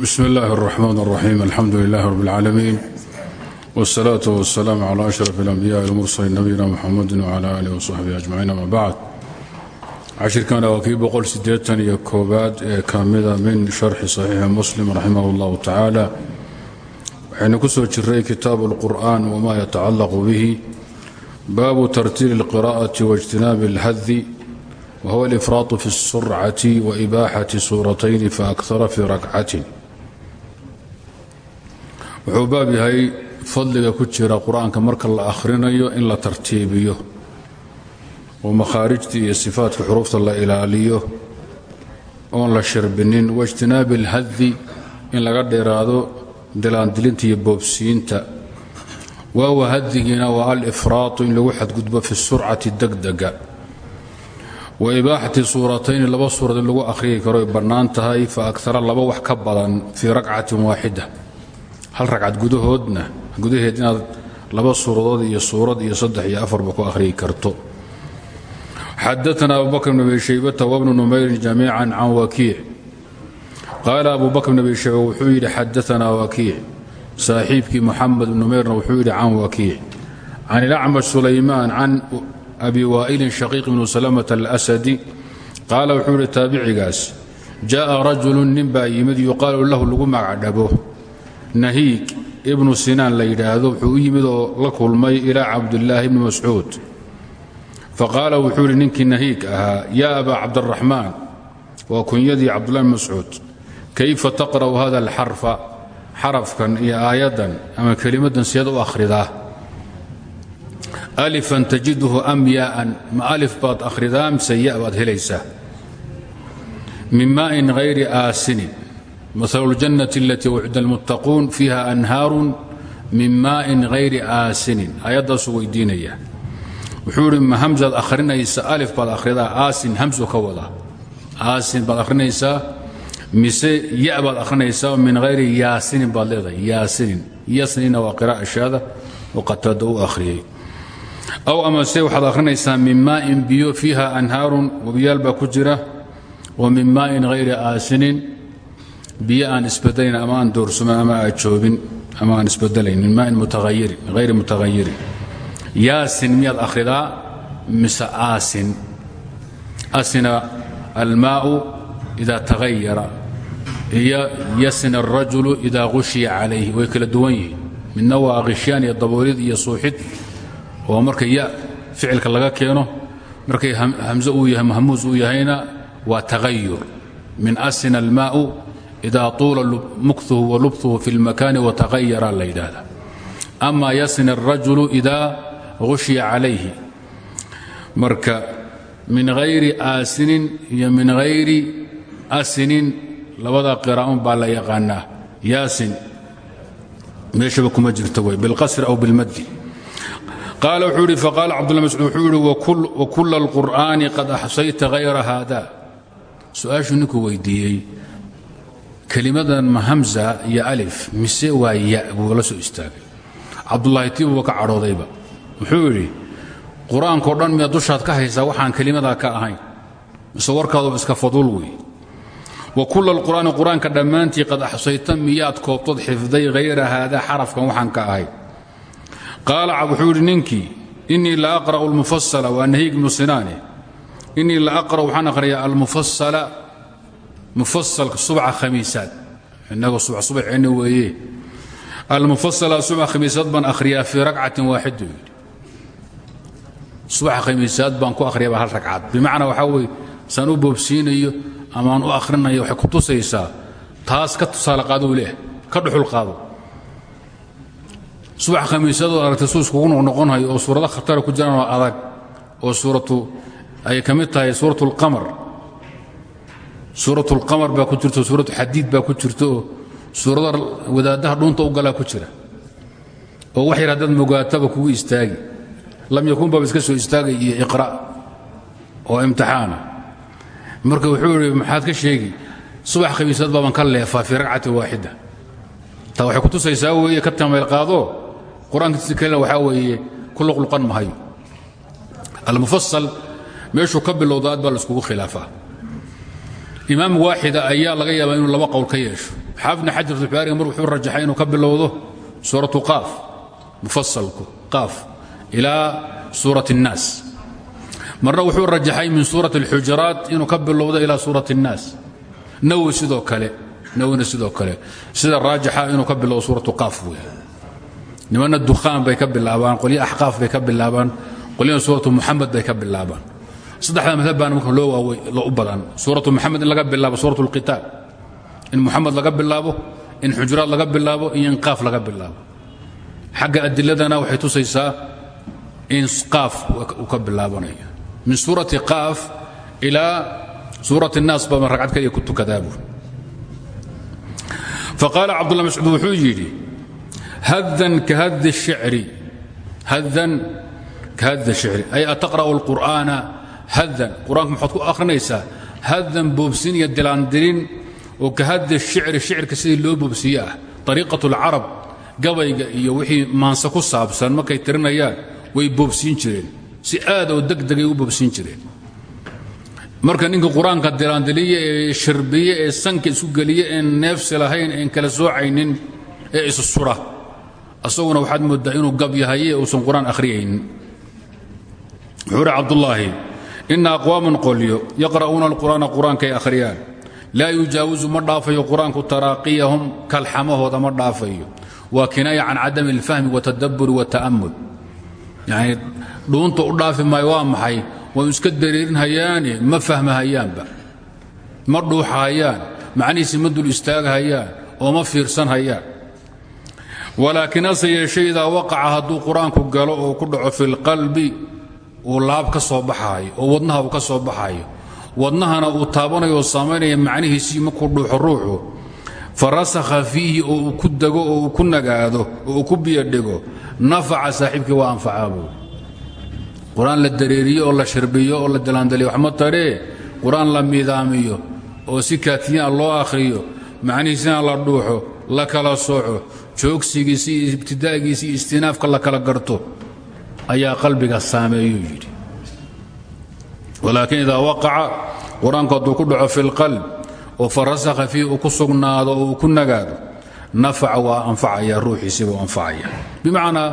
bsm اllahi الرحmn الرaxيim alxamdu لlah rb اlcaalamiin wالsalaaة wالsalaam clى أشhrف الأnbiyaءi اlmursaliin nabiyina mxamadi wclى alih وصaxbihi aجmaciin ama bacd cashirkana waa kii boqol sideetan iyo koobaad ee ka mida min sharxi صaxiixi muslim raximah اllahu tacaala waxaynu ku soo jiray kitaabu اlqur'an wma yatacalaqu bihi baabu tartiili اlqira'aةi واjtinaabi اlhadi whuwa alifraatu fi اsurcati waibaaxati suuratayni faakara fi rakcatin wuxuu baab yahay fadliga ku jira qur'aanka marka la akhrinayo in la tartiibiyo. Oo makhaarijtii iyo sifaatka xuruufta la ilaaliyo. Oon la shirbinin waijtinaabi اlhadi in laga dheeraado dilaandilinta iyo boobsiinta. Waawa hadigiina waa alifraatu in lagu xadgudbo fi surcati degdega. Wa ibaaxati suuratayni laba suurad in lagu akhriyi karo ay bannaan tahay fa akara laba wax ka badan fii rakcatin waaxida hal ragcad gudahoodna gudaheed inaad laba suuradood iyo suurad iyo saddex iyo afarba ku akhriyi karto. Xadaana abu bakr bn abi shaybata wabnu numayrin jamiica can wakiic qaala abu bakr bn abi shayba wuxuu yidhi xadaanaa wakiic saaxiibkii muxamed bn numayrna wuxuu yidhi can wakiic can ilacmash sulaymaan can abi waa'ilin shaqiiq bnu salamata alasadi qaala wuxuu yidhi taabicigaas jaءa rajulu nin baa yimid nahiig ibnu sinaan la wuxuu yimid oo la kulmay ilaa cabdillaahi bni mascuud. Faqaala wuxuu yidhi ninkii nahiig ahaa yaa abaa cabdiraxmaan waa kunyadii cabdullahi bni mascuud. Kayfa taqra'u hada alxarfa? Xarafkan iyo aayaddan ama kelimaddan seed u alifan tajidhu am yaaan. Ma alif baad akhridaa mise ya baad helaysaa? Min maa'in hayri mahalu اljannati alatii wucida almuttaquun fiiha anhaarun min maa'in hayri aasinin. Ayaddaasuu weydiinaya. Wuxuu idhi ma hamsaad akhrinaysa alif baad akhridaa aasin hamsu ka wadaa aasin baad akhrinaysaa mise ya baad akhrinaysaa min hayri yaasinin baad leedahay. Yaasinin. Yasnina waa qira'a shaada oo qataada u akhriyey. Aw amase waxaad akhrinaysaa min maa'in biyo fiiha anhaarun wabiyaal baa ku jira wa min maa'in biyo aan isbedelayn ama aan doorsuman ama aan joobin ama aan isbedelayn min maa'in mutaayirin hayri mutaghayirin yaasin miyaad akhridaa? Mise aasin? Asina almaa'u ida taghayara iyo yasina alrajulu ida qushiya calayhi way kala duwan yihiin. Midna waa qishyaan iyo daboolid iyo suuxid oo marka ya ficilka laga keeno markay hamse uu yahay mahmuus uu yahayna waa tagayur min asina almaa'u ida tuula muktuhu wa lubtuhu fi اlmakaani watagayara la yidhaahda ama yasina الrajulu ida hushiya calayhi marka min hayri aasinin iyo min hayri asinin labada qiraa'un baa la yaqaanaa yaasin meeshaba kuma jirto way bilqasri aw bilmaddi qaal wuxuu idhi faqaala cabdullah mascuud wuxuu idhi wakula alqur'aani qad axsayta hayra haada su-aashuu ninkuu weydiiyey kelimadan ma hamza iyo alif mise waa ya buu la soo istaagay. Cabdullaahi tiibuba ka cadhoodayba. Wuxuu idhi qur'aankao dhan miyaad dushaad ka haysaa waxaan kelimadaa ka ahayn mise iska faduul wey. Wa kula alqur'aani qur'aanka dhammaantii qad axsayta miyaad koobtood xifday hayra haada xarafkan waxaan ka ahayn qaala wuxuu yidhi ninkii inii la aqra'u almufasala waa nahiig ibnu sinaane inii la aqra'u waxaan akhriyaa almufasala mufasalka subca khamiisaad. Innaga subax subaxeenna weeye. Almufasala subca khamiisaad baan akhriyaa fii rakcatin waaxid buu yidhi. Subaxa khamiisaad baan ku akhriyaaba hal ragcad bimacnaa waxaa weye saan u boobsiinayo amaan u akhrinayo waxay ku tusaysaa taas ka tusaale qaadou leeh ka dhuxul qaado. Subax khamiisyadoo aragtay suu iskugu noqnoqonhayo oo suurado khatara ku jiraan oo adag. Oo suuratu اlqamar baa ku jirto suuratu xadiid baa ku jirto suurada wadaaddaha dhuunta u galaa ku jira. Oo wax yar haddaad mogaataba kugu istaagi. Lam yakun baaba iska soo istaagay iyo iqra' oo imtixaana marka wuxuu idhi maxaad ka sheegi subax khamiisyad baaban ka leefaa fii ragcatin waaxida. Taa waxay ku tusaysaa weeye ka tamayl qaado qur'aankiisi kalena waxaa weeye ku luqluqan mahayo. Almufasal meeshuu ka bilowda aad baa khilaafaa imaam waaxida ayaa laga yaabaa inuu laba qowl ka yeesho xaafidna xajar fatxubaariga mar wuxuu rajaxay inuu ka bilowdo suuratu qaaf mufasalku qaaf ilaa suurat الnaas marna wuxuu rajaxay min suurat اlxujaraat inuu ka bilowdo ilaa suurat الnaas nawi sidoo kale nawina sidoo kale sida raajixa inuu ka bilowdo suuratu qaaf wey nimana dukhaan bay ka bilaabaan qolyo axqaaf bay ka bilaabaan qolyana suuratu muxamed bay ka bilaabaan saddexda madhab baana marka loo waawey u badan suuratu muxamed in laga bilaabo suurat اlqitaal in muxamed laga bilaabo in xujuraad laga bilaabo iyo in qaaf laga bilaabo xagga adiladana waxay tusaysaa in qaaf uu ka bilaabanayo min suurati qaaf ilaa suurati الnaas baa ragcad kaliya ku tukadaabu faqaala cabdullah mascuud wuxuu yidhi hadan kahadi الshicri hadan kahadi الshicri ay ataqra'u الqur'aana hadan qur'aanka maxaad ku akhrinaysaa hadan boobsin iyo dilaandirin oo ka hadda shicri shicirka sidii loo boobsiiye ah ariiqat اlcarab gabayga iyo wixii maanse ku saabsan markay tirinayaan way boobsiin jireen. Si marka ninka qur'aanka dilaandiliye ee shirbiye ee sanka isu geliye een neefsi lahayn een kala soocaynin ee isu sura. Asaguna waxaad mooddaa inuu gab yahaye uusan qur'aan akhriyaynin. Wuxuu hi cabdulaahi ina aqwaamun qolyo yaqra'uuna alqur'aana qur'aankay akhriyaan laa yujaawisu ma dhaafayo qur'aanku taraqiyahum kalxamahooda ma dhaafayo waa kinaaya can cadami alfahmi watadaburi wata'ammul yani dhuunta u dhaafi maayo waa maxay waanu iska dareerinhayaane ma fahmahayaanba ma dhuuxahayaan macnihiisi ma dul istaaghayaan oo ma fiirsanhayaan walaakiin hase yeeshe idaa waqaca hadduu qur'aanku galo oo ku dhaco fi lqalbi uu laab ka soo baxaayo oo wadnaha uu ka soo baxayo wadnahana uu taabanayo oo saamaynaya markuu dhuuxo ruuxu farasakha fiihi oo uu ku dego oo uu ku nagaado oo uu ku biyodhigo nafaca saaxiibkii waa anfacaabu qur'aan la dareeriyo oo la shirbiyo oo la dalaandaliyo wax ma taree qur'aan la miidaamiyo oo si kaatiyaa loo akhriyo macnihiisina la dhuuxo la kala sooco joogsigiisi iyo ibtidaagiisi iyo istinaafka la kala garto ayaa qalbiga saameeyuu yidhi. Walaakiin idaa waqaca qur'aanku ku dhaco fi lqalb oo farasakha fiihi uu ku sugnaado oo ku nagaado nafaca waa anfacaya ruuxiisiibuu anfacaya. Bimacnaa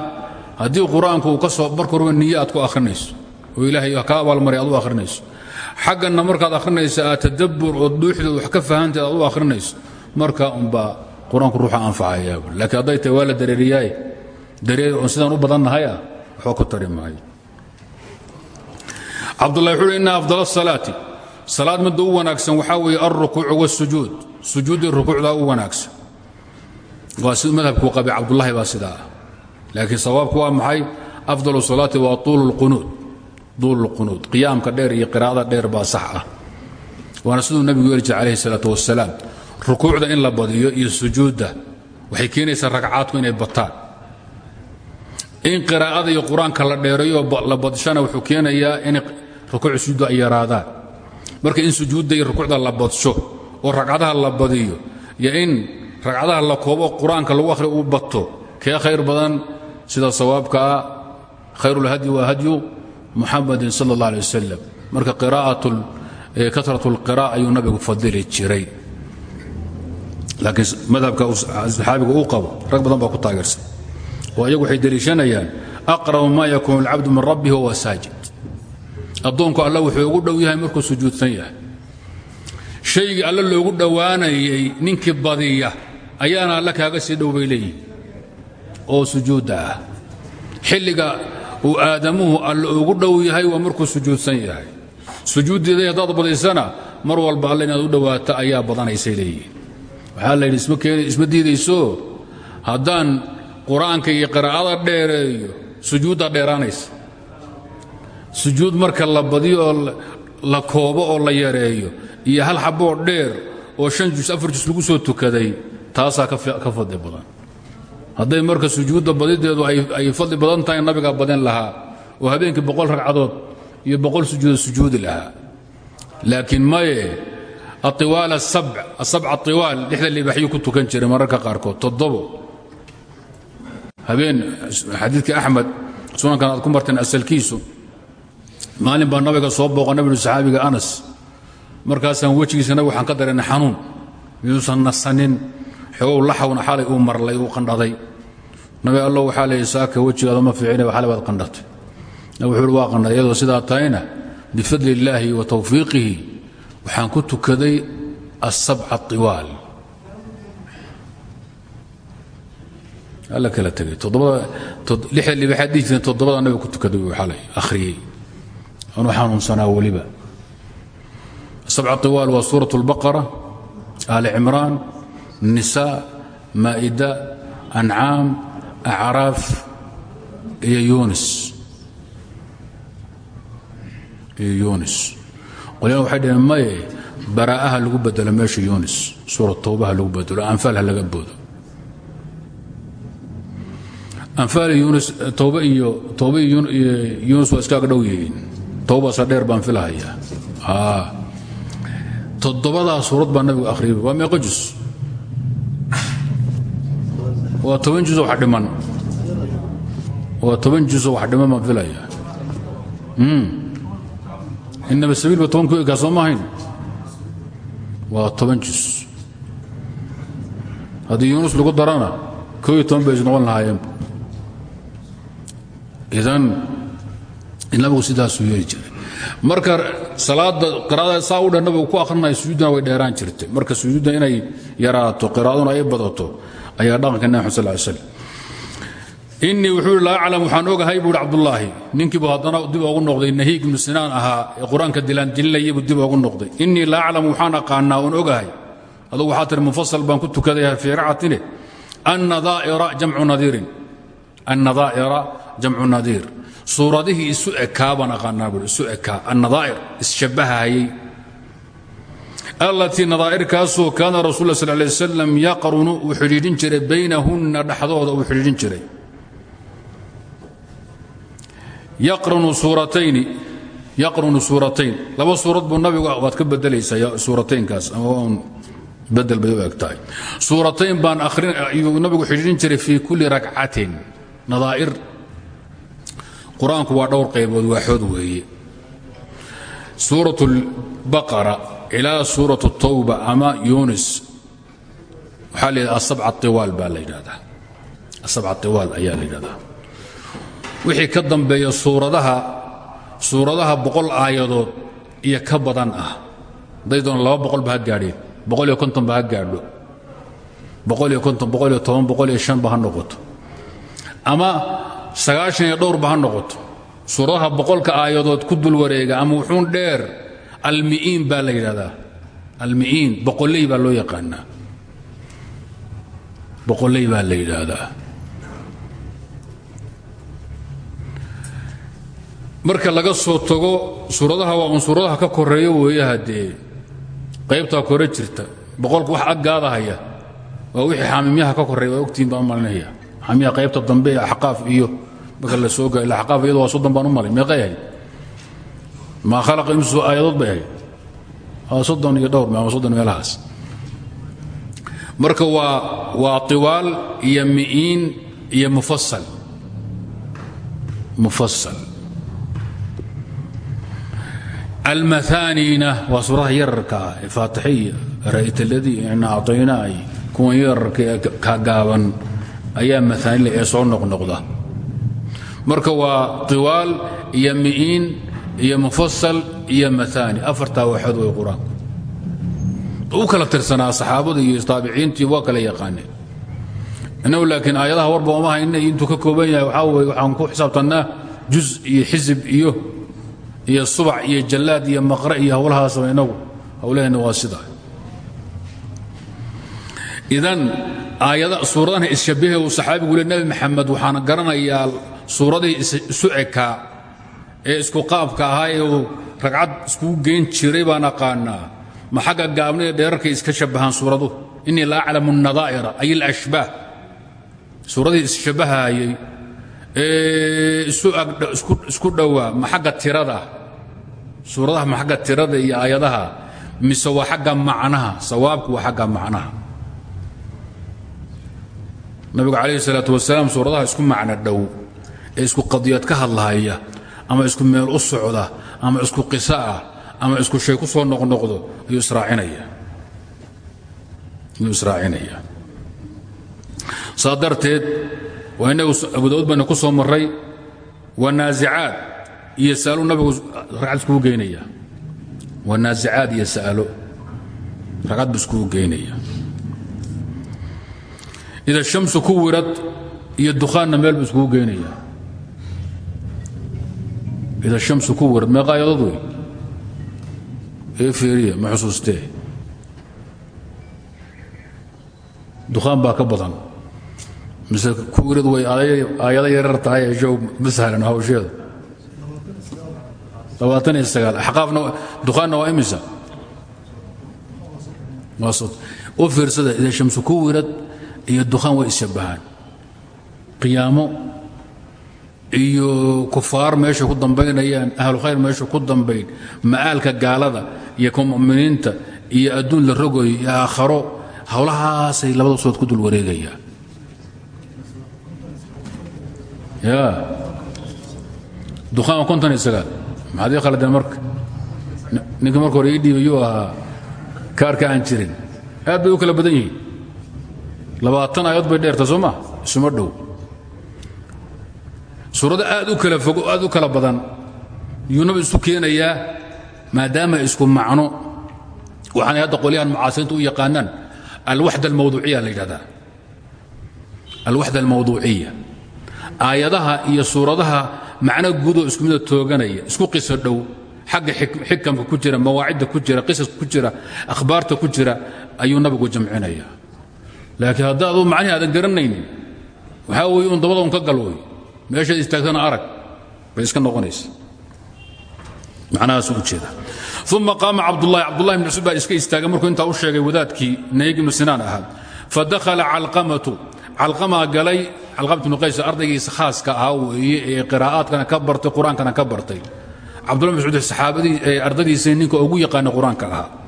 haddii qur'aanku ka soo marka horba niye aad ku akhrinayso oo ilaahay ka abaalmaray aad u akhrinayso. Xagganna markaad akhrinaysa aad tadabbur oo dhuuxdood wax ka fahanteed aad u marka unbaa qur'aanku ruuxa anfacayaa laakiin hadday tahay waa la dareeriyaaye dareer oon sidaan u badannahay ah waxba ku tari maayo cabdullahi wuxuu uhi inna afdal asalaati salaad midda u wanaagsan waxaa weeye alrukuucu wاsujuud sujuuddii rukuucdaa u wanaagsan waa siduu madhabkuu qabay cabdullahi baa sidaa ah laakiin sawaabku waa maxay afdal salaati waa tuulu اlqunuud qiyaamka dheer iyo qiraa'ada dheer baa sax ah waana siduu nebigu yeeli jir alayhi الsalaaة wasalaam rukuucda in la badiyo iyo sujuudda waxay keenaysaa ragcaadku inay bataan in qiraa'ada iyo qur'aanka la dheereeyo la badshana wuxuu keenayaa in rukuuc sujuudda ay yaraadaan. Marka in sujuudda iyo la badsho oo ragcadaha la badiyo iyo in ragcadaha la koobo qur'aanka lagu akhri uu bato kee khayr badan? Sida sawaabka ah khayrulhadyi waa hadyu muxamadin sal اllah alay wasalam marka kasrat اlqira'a ayuu nabigu fadili jiray. Laakiin madhabka saxaabiga uu qabo rag badan baa ku taageersan oo iyagu waxay deliishanayaan aqrabu ma yakuunu اlcabdu min rabbihi wahuwa saajid. Addoonku alla wuxuu ugu dhow yahay markuu sujuudsan yahay. Shaygii alle loogu dhowaanayay ninkii badiya ayaana alle kaaga sii dhow bay leeyihiin oo sujuudda ah. Xilliga uu aadamuhu alle ugu dhow yahay waa markuu sujuudsan yahay. Sujuuddeeda haddaad badaysana mar walba alle inaad u dhowaato ayaa badanaysay leeyihiin waxaa la isma diidayso. Haddaan qur'aanka iyo qiraa'ada dheereeyo sujuudda dheeraanaysa. Sujuud marka la badiyo la koobo oo la yareeyo iyo hal xaboo dheer oo shan jus afar jus lagu soo tukaday taasaa ka fadli badan. Hadday marka sujuudda badideedu ay fadli badan tahay nabigaa badin lahaa. Oo habeenkii boqol ragcadood iyo boqol sujuudo sujuudi lahaa. Laakiin maye aiwaal asabc aiwaal lixda libaxyu ku tukan jiray mararka qaarkood toddobo habeen xadiidka axmed sunankan aad ku marteen asalkiisu. Maalin baa nabiga soo booqa nabigu saxaabiga anas. Markaasaan wejigiisa nabig waxaan ka dareennay xanuun. Miyuusan nasanin. Xoogow laxawna xalay uu marlay uu qandhaday. Nabi allo waxaa leeyay saaka wejigaada ma fiicina xalay baad qandhatay. Wuxuu waa qandhaday iyadoo sidaa tahayna bifadli illaahi wa tawfiiqihi waxaan ku tukaday asabca iwaal alla kala tegay libaxaad dhihi jireen toddobada nabiga ku tukaday xalay akhriyey. Anuu xanuunsanaa weliba. Sabca iwaal waa suuraة اlbaqara aali cimraan nisaa maa'ida ancaam acraaf iyo yunis iyo yunis qolyana waxay dhaheen maye baraa'aha lagu bedelo meesha yunis suura towbaha lagu bedelo anfaal ha laga towba iyo yunis waa iskaaga dhow yihiin. Towbaasa dheer baan filahayaa toddobadaa suurad baa nabigu akhriyay waa meeqo jus? Waa toban jusoo wax dhiman. Waa toban jusoo wax dhiman baan filaya inama sabiil ba toban ku egaa soo maahayn? Waa toban jus. Haddii yuunus lagu darana koo iyo toban bay is noqon lahaayeen idan nabigu sidaasuu yeeli jiray. Marka salaada qiraada saa u nabigu ku akhrinayo sujuuddana way dheeraan jirtay. Marka sujuudda inay yaraato qiraaduna ay badato ayaa dhaqanka nabi xamed sal wuxuu laa aclam waxaan ogahay buuhi cabdullaahi. Ninkiibu haddana dib ogu noqday nahiig ibnu sinaan ahaa ee qur'aanka dilaandilinayabuu dib ogu noqday. Innii laa aclam waxaan aqaanaa oon ogahay. Adugu waxaa tihi munfasal baan ku tukadaya fii racatine annadaa'ira jamcu nadiirin. Annadaa'ira jamcu nadiir. Suuradihii isu ekaa baan aqaanaa buui isu ekaa. Annadaa'ir isshabbahayey allatii nadaa'irkaasoo kaana rasul la sal lay wasalam yaqrunu uu xidhiidhin jiray baynahunna dhexdooda uu xidhiidhin jiray. Yaqrunu suuratayni yaqrunu suuratayn. Laba suurad buu nabigu waad ka bedelaysaa suurataynkaas. Un bedel bay u eg tahay. Suuratayn baan ayuu nabigu xidhiidhin jiray qur'aanku waa dhowr qaybood waaxood weeye. Suurat اlbaqara ilaa suurat اtawba ama yunis waxaa la yidhahdaa asabca tiwaal baa la ayaa la wixii ka dambeeya suuradaha suuradaha boqol aayadood iyo ka badan ah. Hadday doon laba boqolba ha gaadheen boqol gaadho. Boqol iyo konton boqol iyo toban boqol noqoto. Ama sagaashan iyo dhowr ba ha noqoto. Suuradaha boqolka aayadood ku dul wareega ama wuxuun dheer almi'iin baa la yidhahdaa almi'iin boqolley baa loo yaqaanaa. Boqolley baa la yidhaahdaa. Marka laga soo tago suuradaha waa un suuradaha ka koreeyo weeye haddee qaybtaa kore jirta. Boqolka wax aggaadahaya waa wixii xaamimyaha ka koreeya waa ogtihin baan malinaya xaamiyaha qaybta dambe ee axqaaf iyo marka la soo gaay axqaaf iyadu waa soddon baan u malay meeqay ahayd? Maa khalaqa imsu aayadood bay ahayd? Waa soddon iyo dhowr ama soddon meelahaas. Marka waa waa tiwaal iyo mi'iin iyo mufasal mufasal almahaanina waa suuradaha yararka ah ee faatixiya ra'ayt aladii ina acطaynaa kuwan yararka ee kagaaban ayaa maaanile ee soo noqnoqda. Marka waa tiwaal iyo mi'iin iyo mufasal iyo maaani afartaa waxood way qur'aanku u kala tirsanaa saxaabada iyo taabiciintii waa kala yaqaaneen. Innagu laakiin aayadaha warba oma hayna intuu ka kooban yahay waxaa weye waxaan ku xisaabtannaa juz iyo xisib iyo iyo subac iyo jallaad iyo maqre iyo howlahaasba inagu howlaheenna waa sidaa idan aayada suuradahan isshabahe uu saxaabigu le nebi maxamed waxaan garanayaa suuradihii isu ekaa ee isku qaabka ahaa ee ragcad iskugu geyn jiray baan aqaanaa ma xagga gaabna ee dheerarkay iska shabbahaan suuradu? Innii la aclamu nadaa'ira ay alashbaah. Suuradihii isshabbahayey ee isku dhowaa ma xagga tirada. Suuradaha ma tirada iyo aayadaha mise waa xagga macnaha sawaabku waa xagga macnaha nabigu calayhi salaatu wasalaam suuradaha isku macno dhow ee isku qadiyad ka hadlahaya ama isku meel u socda ama isku qisa ah ama isku shay ku soo noqnoqdo ayuu israacinaya saa darteed waa inagu abudaud bayna ku soo maray waa naasicaad iyo sa'alo nabigu iskugu geynaya waa naasicaad iyo sa'alo ragcad bu iskugu geynaya ida shamsu ku wirad iyo dukhaanna meel bu iskugu ida shamsu ku wirad meeqa ayadood wey ee feeriya ma xusuustee? Dukhaan baa ka badan. Mise ku wirad way aayado yarar tahay show ma sahlan hawsheeda labaatan iyo sagaal. Axqaafna dukhaanna waa imisa? U fiirsada ida shamsu ku wirad iyo dukhaan way ishabbahaan qiyaamo iyo kufaar meesha ku dambaynayaan ahlu khayr meesha ku dambayn ma'aalka gaalada iyo muminiinta iyo adduun la rogoy iyo aakharo howlahaasay labada sood ku dul wareegayaan ya dukhaan waa konton iyo sagaal maxaad ii khaladeen marka ninka marka hore ii dhiibay yuu ahaa kaarka aan jirin. Aad bay u kala badan yihiin labaatan aayaod bay dheerta soo ma? Isuma dhow. Suurado aad u kala fogo aad u kala badan yuu nabi isu keenayaa maadaama isku macno. Waxaanay hadda qolyahan mucaasiriinta u yaqaanaan alwaxda almawduuciya la yidhahdaa. Alwaxda almawduuciya. Aayadaha iyo suuradaha macno guudoo isku mida tooganaya isku qiso dhow. Xagga xikamka ku jira mawaacidda ku jira qisaska ku jira akhbaarta ku jira ayuu nabigu jamcinaya laakiin haddaadu macnihi aadan garanaynin waxaa weeye un dabada un ka gal wey meeshaad istaagtana arag bay iska noqonaysa. Macnahaas u jeeda uma qaama cabdulahi cabdulahi bn mascuud baa iska istaagay markuu intaa u sheegay wadaadkii nayg ibnu sinaan ahaa. Fadakhala calqamatu calqamaa galay calqamat ibnu qays ardaygiisa khaaska ahaa weeye ee qiraa'aadkana ka bartay qur'aankana ka bartay. Cabdullah mascuud saxaabadii ee ninka ugu yaqaana qur'aanka ahaa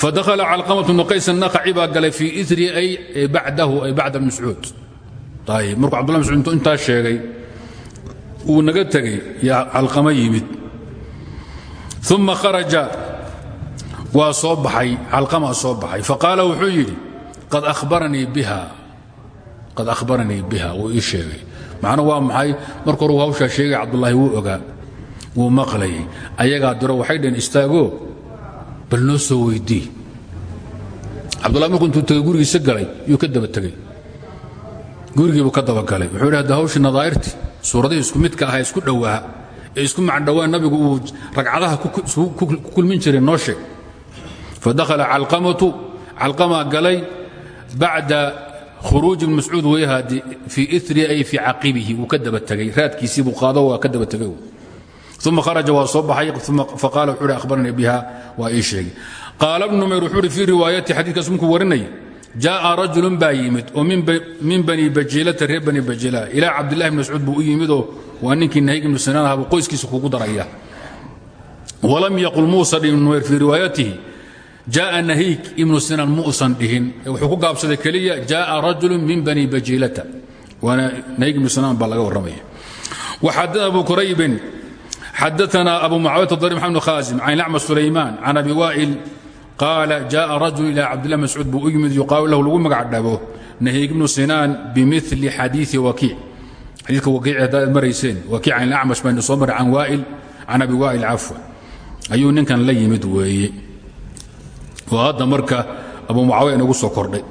fadakhala calqamat ibnu qays annaqaci baa galay fii itri ay bacdahu ay bacda mascuud ayib markuu cabdullah mascuud intuu intaa sheegay uu naga tegey yaa calqama yimid uma kharaja waa soo baxay calqamaa soo baxay faqaala wuxuu yidhi qad ahbaranii biha qad akhbaranii biha wuu ii sheegay macnuu waa maxay marka hore hawshaa sheegay cabdulaahi wuu ogaa wuu maqlayay ayagaa diro waxay dhaheen istaago bal noo soo weydii. Cabdullahi markuu intuu tegey gurigiisa galay yuu ka daba tegey gurigiibuu ka dabagalay wuxuu idhi hadda hawshii nadaa'irtii suuradihii isku midka ahaa isku dhowaa ee isku macdhowaan nabigu uu ragcadaha ku kulmin jiray noo fadakhala calqamatu calqamaa galay bacda khuruuji ibn mascuud weyhaadi fii iri ay fii caqibihi wuu ka raadkiisii buu qaado waa ka daba uma haraja waa soo baxay faqaal wuui ahbaranii biha waa ii sheegi qaala bnu mayr wuxuu uhi fii riwaayati xadiikaas munkuu warinay jaaa rajulun baa yimid oo min bani bajiilata reer bani bajiila ilaa cabdilahi bn mascuud buu u yimidoo waa ninkii nahig ibnu sinaan ahabu qoyskiisa kugu daraya walam yaqul muusa dhihin numayr fii riwaayatihi jaaa nahiig ibnu sinaan muusan dhihin wuxuu ku gaabsaday keliya jaaa rajulu min bani bajiilata waana nahig ibnu sinaan baa laga warramaya waxadda abu kuraybin xadaana abu mucaawiyata dari maxamed khaasim can lacma sulaymaan can abi waa'il qaala jaءa rajul ilى cabdillah mascuud buu u yimid yuqaalu lahu lagu magac dhabo nahiig ibnu sinaan bimili xadiii wakiic xadiika wakiic haddaad marayseen wakiic can acmash baynu soo maray can waa'il can abi waa'il cafwa ayuu ninkan la yimid weeye oo hadda marka abu mucaawiya inagu soo kordhay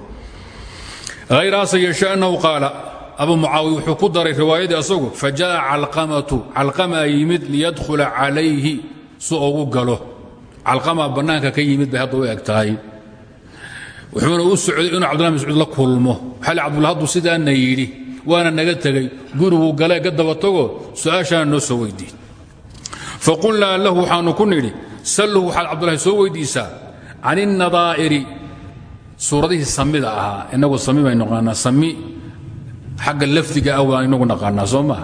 hayraase yeeshe annahu qaala abu mucaawiya wuxuu ku daray riwaayadii asagu fajaءa calqamatu calqamaa yimid liyadkhula calayhi si ugu galo. Calqamaa bannaanka ka yimid bay hadda u eg u socday inuu cabdullah mascuud la kulmo. Xali cabdullah hadduu sidaana yidhi waana naga tegey guriguu galee ka daba tago su'aashaana noo soo faqulnaa lahu waxaanu ku nidhi salluhu waxaad soo weydiisaa can innadaa'iri suuradihii samida ahaa innagu sami baynu naqaanaa sami xagga lafdiga ah waan inagu naqaanaa soo maa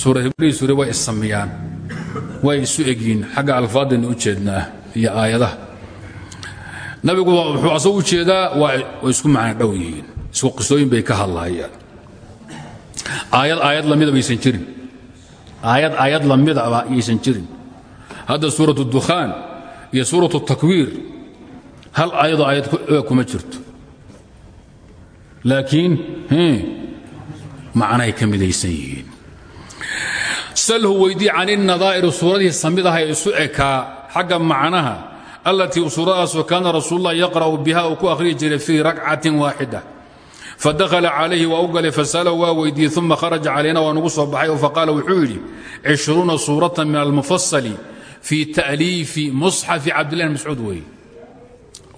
suura hiblihii suure way issamiyaan way isu egyiin xagga alfaadaynu u jeednaa iyo aayadaha. Nabigu wuxuu asagu u jeedaa waa isku macna dhow yihiin. Isku qisooyin bay ka hadlaayaan. Aayad aayad lamida baysan jirin. Aayad aayad lamidaba yaysan jirin. Hadda suuratu dukhaan iyo suuratu takwiir hal aayadoo aayad kuma jirto. Laakiin macnahay ka midaysan yihiin. Salhu weydii can inadaa'iri suuradihii samidaha ee isu ekaa xagga macnaha allatii suuradaasoo kaana rasuullah yaqra'u biha uu ku akhriyi jiray fii rakcatin waaxida. Fadakhala calayhi waa u galay fasalahu waa weydiiyey uma kharaja calayna waa nugu soo baxay oo faqaala wuxuu yidhi cishruuna suuratan min almufasali fii ta'liifi musxafi cabdillahi mascuud weeye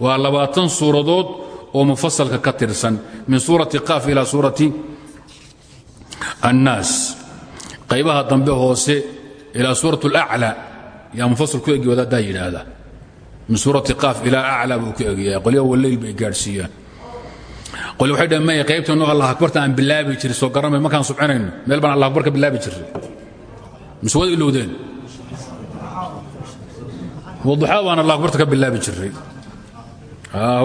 waa labaatan suuradood oo annaas qaybaha dambe hoose ilaa suurat alaclaa yaa mufasal ku egi wadaaddaa yidhaahda min suurati qaaf ilaa aclaa buu ku egyahay qolyaha waleyl bay gaadhsiiyaan qolya waxay dhahen maya qaybtanu allah akbarta aan bilaabi jiray soo garanmay markaan subcinayno meel baan allah akbar ka bilaabi jiray mise waad ilowdeen waduxaa baan allah akbarta ka bilaabi jiray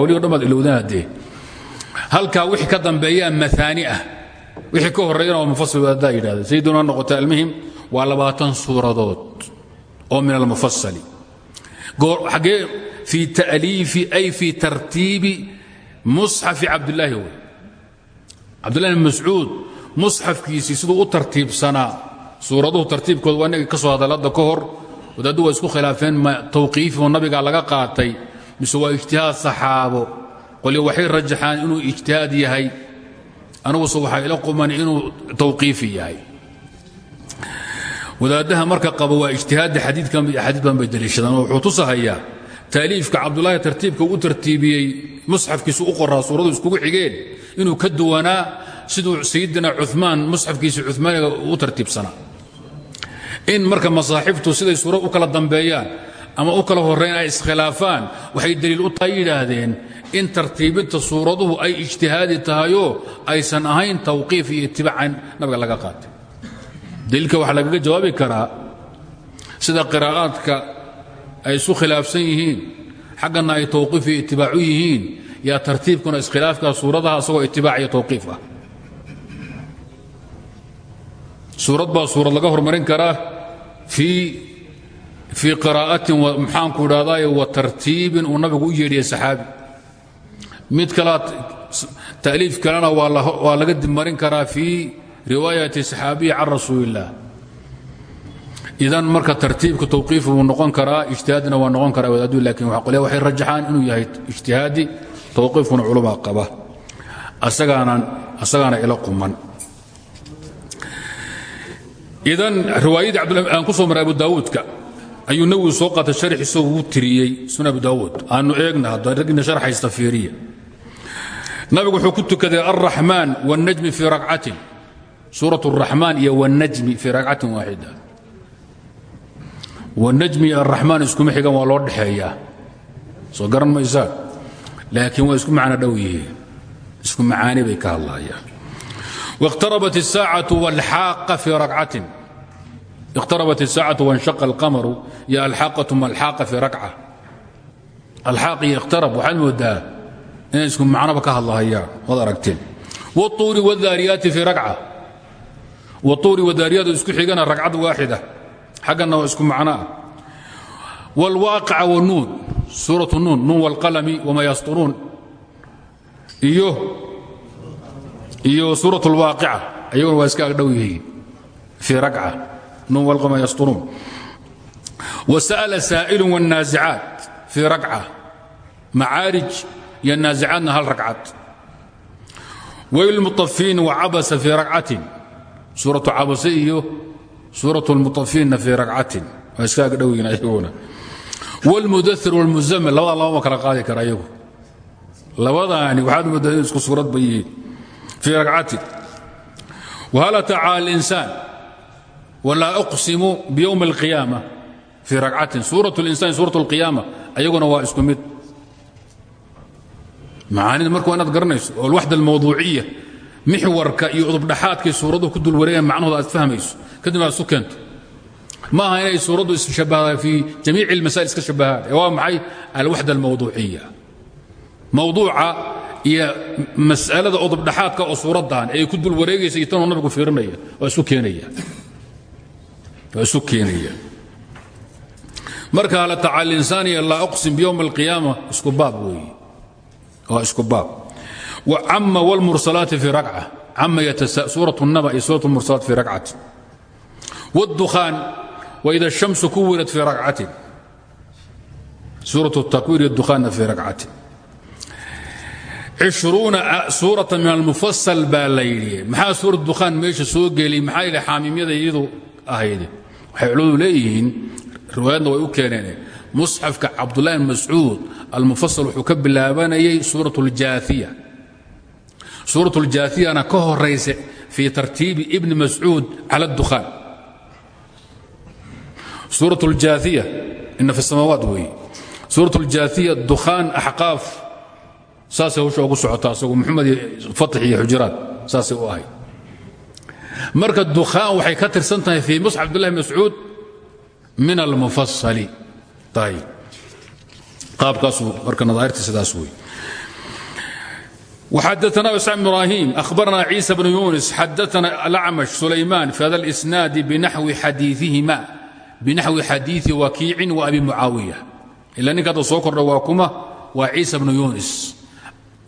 weligo dhan baad ilowdeen haddee halkaa wixii wixii ka horreeyana waa mufasil wadaaddaa yidhahda sayiduna noqota almuhim waa labaatan suuradood oo min almufasali xaggee fii ta'liifi ay fii tartiibi musxafi cabdillaahi wey. Cabdillahi bn mascuud musxafkiisii siduu u tartiibsanaa suuraduhu tartiibkooda waa inagii ka soo hadalladda ka hor wadaaddu waa isku khilaafeen ma tawqiifoo nabiga laga qaatay mise waa ijtihaad saxaabo. Qolyo waxay rajaxaan inuu ijtihaad yahay aniguse waxaa ila quman inuu tawqiifi yahay. Wadaaddaha marka qaba waa ijtihaadda xadiidkan xadiid badan bay daliishadaan. Oo wuxuu tusahayaa taaliifka cabdullaahi tartiibka u tartiibiyey musxafkiisu u qoraa suuradu iskugu xigeen inuu ka duwanaa siduu sayidina cumaan musxafkiisi cumaaniga u tartiibsanaa. In marka masaaxiftu siday suurad u kala dambeeyaan ama u kala horrayn ay iskhilaafaan. Waxay daliil u tahay in tartiibinta suuraduhu ay ijtihaadi tahayoo aysan ahayn tawqiif iyo itibaacan nabiga laga qaatay. Daliilka waxaa lagaga jawaabi karaa sida qiraa'aadka ay isu khilaafsan yihiin xaggana ay tawqiif iyo itibaacu yihiin yaa tartiibkuna iskhilaafka suuradaha asagoo itibaac iyo tawqiif ah. Suurad baa suurad laga hormarin karaa fii fii qiraa'atin maxaanku idhahdaaye wa tartiibin uu nabigu u yeedhiye saxaabi. Mid kalaa ta'liif kalena waa laga dibmarin karaa fii riwaayati saxaabiyi can rasuulillaah idan marka tartiibka tawqiif wuu noqon karaa ijtihaadina waa noqon karaa wadaadu laakiin waxay rajaxaan inuu yahay ijtihaadi tawqiifkuna culamaa qaba. Asagaana ila quman. Idan riwaayadii aan ku soo maray abu daawuudka ayuu nabigu soo qaatay sharxiisa uu tiriyey sunan abu daawuud aanu eegna hadda raggiina sharxaysta fiiriya nabigu wuxuu ku tukaday alraxmaan wاlnajmi fii rakcatin suuraة الraxmaan iyo wاlnajmi fii rakcatin waaxida wاlnajmi iyo alraxmaan iskuma xigan waa loo dhexeeyaa soo garan maysaan laakiin waa isku macno dhow yihiin isku macaani bay ka hadlaayaan واqtarabat الsaacaة wاlxaaqa fii rakcatin اqtarabat الsaacaة waاnshaqa اlqamaru iyo alxaaqaة malxaaqa fii rakca alxaaq iyo اqtarab waxaad moodaa inay isku macnoba ka hadlahayaan waad aragteen wاطuuri wاdaariyaati fii rakca wاطuuri wadaariyaatu isku xigana ragcad waaxida xaggana waa isku macnoah wاlwaaqica wnuun suuraة nuun nuun wاlqalami wma yasturuun iyo iyo suuraة اlwaaqica ayaguna waa iska agdhow yihiin fii rakca nuun wاlqama yasturuun wasa'la saa'ilu wالnaasicaat fii rakca macaarij iyo naasicaadna hal ragcad waylmuطafiin wacabasa fii rakcatin suuraةu cabase iyo suuraة اlmuطafiinna fii rakcatin waa iska agdhow yihiin ayaguna wاlmudair wاlmuzamil labada labama kala qaadi kara ayagu labadaani waxaad moodaa in isku suurad ba yihiin fii rakcatin whal ataa calى اlinsaan wlaa uqsimu byowm اlqiyaama fii rakcatin suuraة اlinsan suuraة اlqiyaama ayaguna waa isku mid macaanida marka waa inaad garanayso oo alwaxda almawduuciya mixwarka iyo udubdhaxaadkay suuraddu ku dul wareegaan macnahooda aad fahmayso kadib aad isu keento ma aha inay suuraddu isshabahaan fii jamiici اlmasaa'il iska shabahaan ee waa maxay alwaxda almawduuciya mawduuca iyo mas'alada udubdhaxaadka oo suuraddan ay ku dul wareegaysa iyo tanoo nabigu fiirinaya waa isu keenaya waa isu keenaya marka hal taca linsaaniya laa uqsim biyowm alqiyaama isku baab weeye waa isku baab wcama wاlmursalaati fi racة cama suuraة الnaba iyo suuraة اlmursalaat fi racati wاdukhaan waida الshamsu kuwirat fi racati suuraة الtakwir iyo dukhaanna fi racati ishruuna suurata min almufasal baa la yidhi maxaa suura dukhaan meesha soo geliyey maxaa yidhi xaamiimyada iyadu ahayd waxay culimmadu leeyihiin riwaayadna way u keeneen musxafka cabdullahi bn mascuud almufasal wuxuu ka bilaabanayay suurat اljaaiya suurat اljaahiyana ka horaysa fii tartiibi ibni mascuud cala اdukhaan suurat اljaaiya ina fi samaawaat weeye suurat اljaaiya dukhaan axqaaf saasay hawsha ugu socotaa asagu muxamed fatix iyo xujuraad saasay u ahayd marka dukhaan waxay ka tirsan tahay fii musxaf abdulahi mascuud min almufasali ayb qaabkaasuu marka nadaairta sidaas wey xadna sam ibrahim abarna ciisa bn yunis xadana acmash sulayman fi hada isnaadi binaxwi xadiii wakiicin waabi mucaawiya. Ila ninka hadda soo kordha waa kuma waa ciisa bnu yunis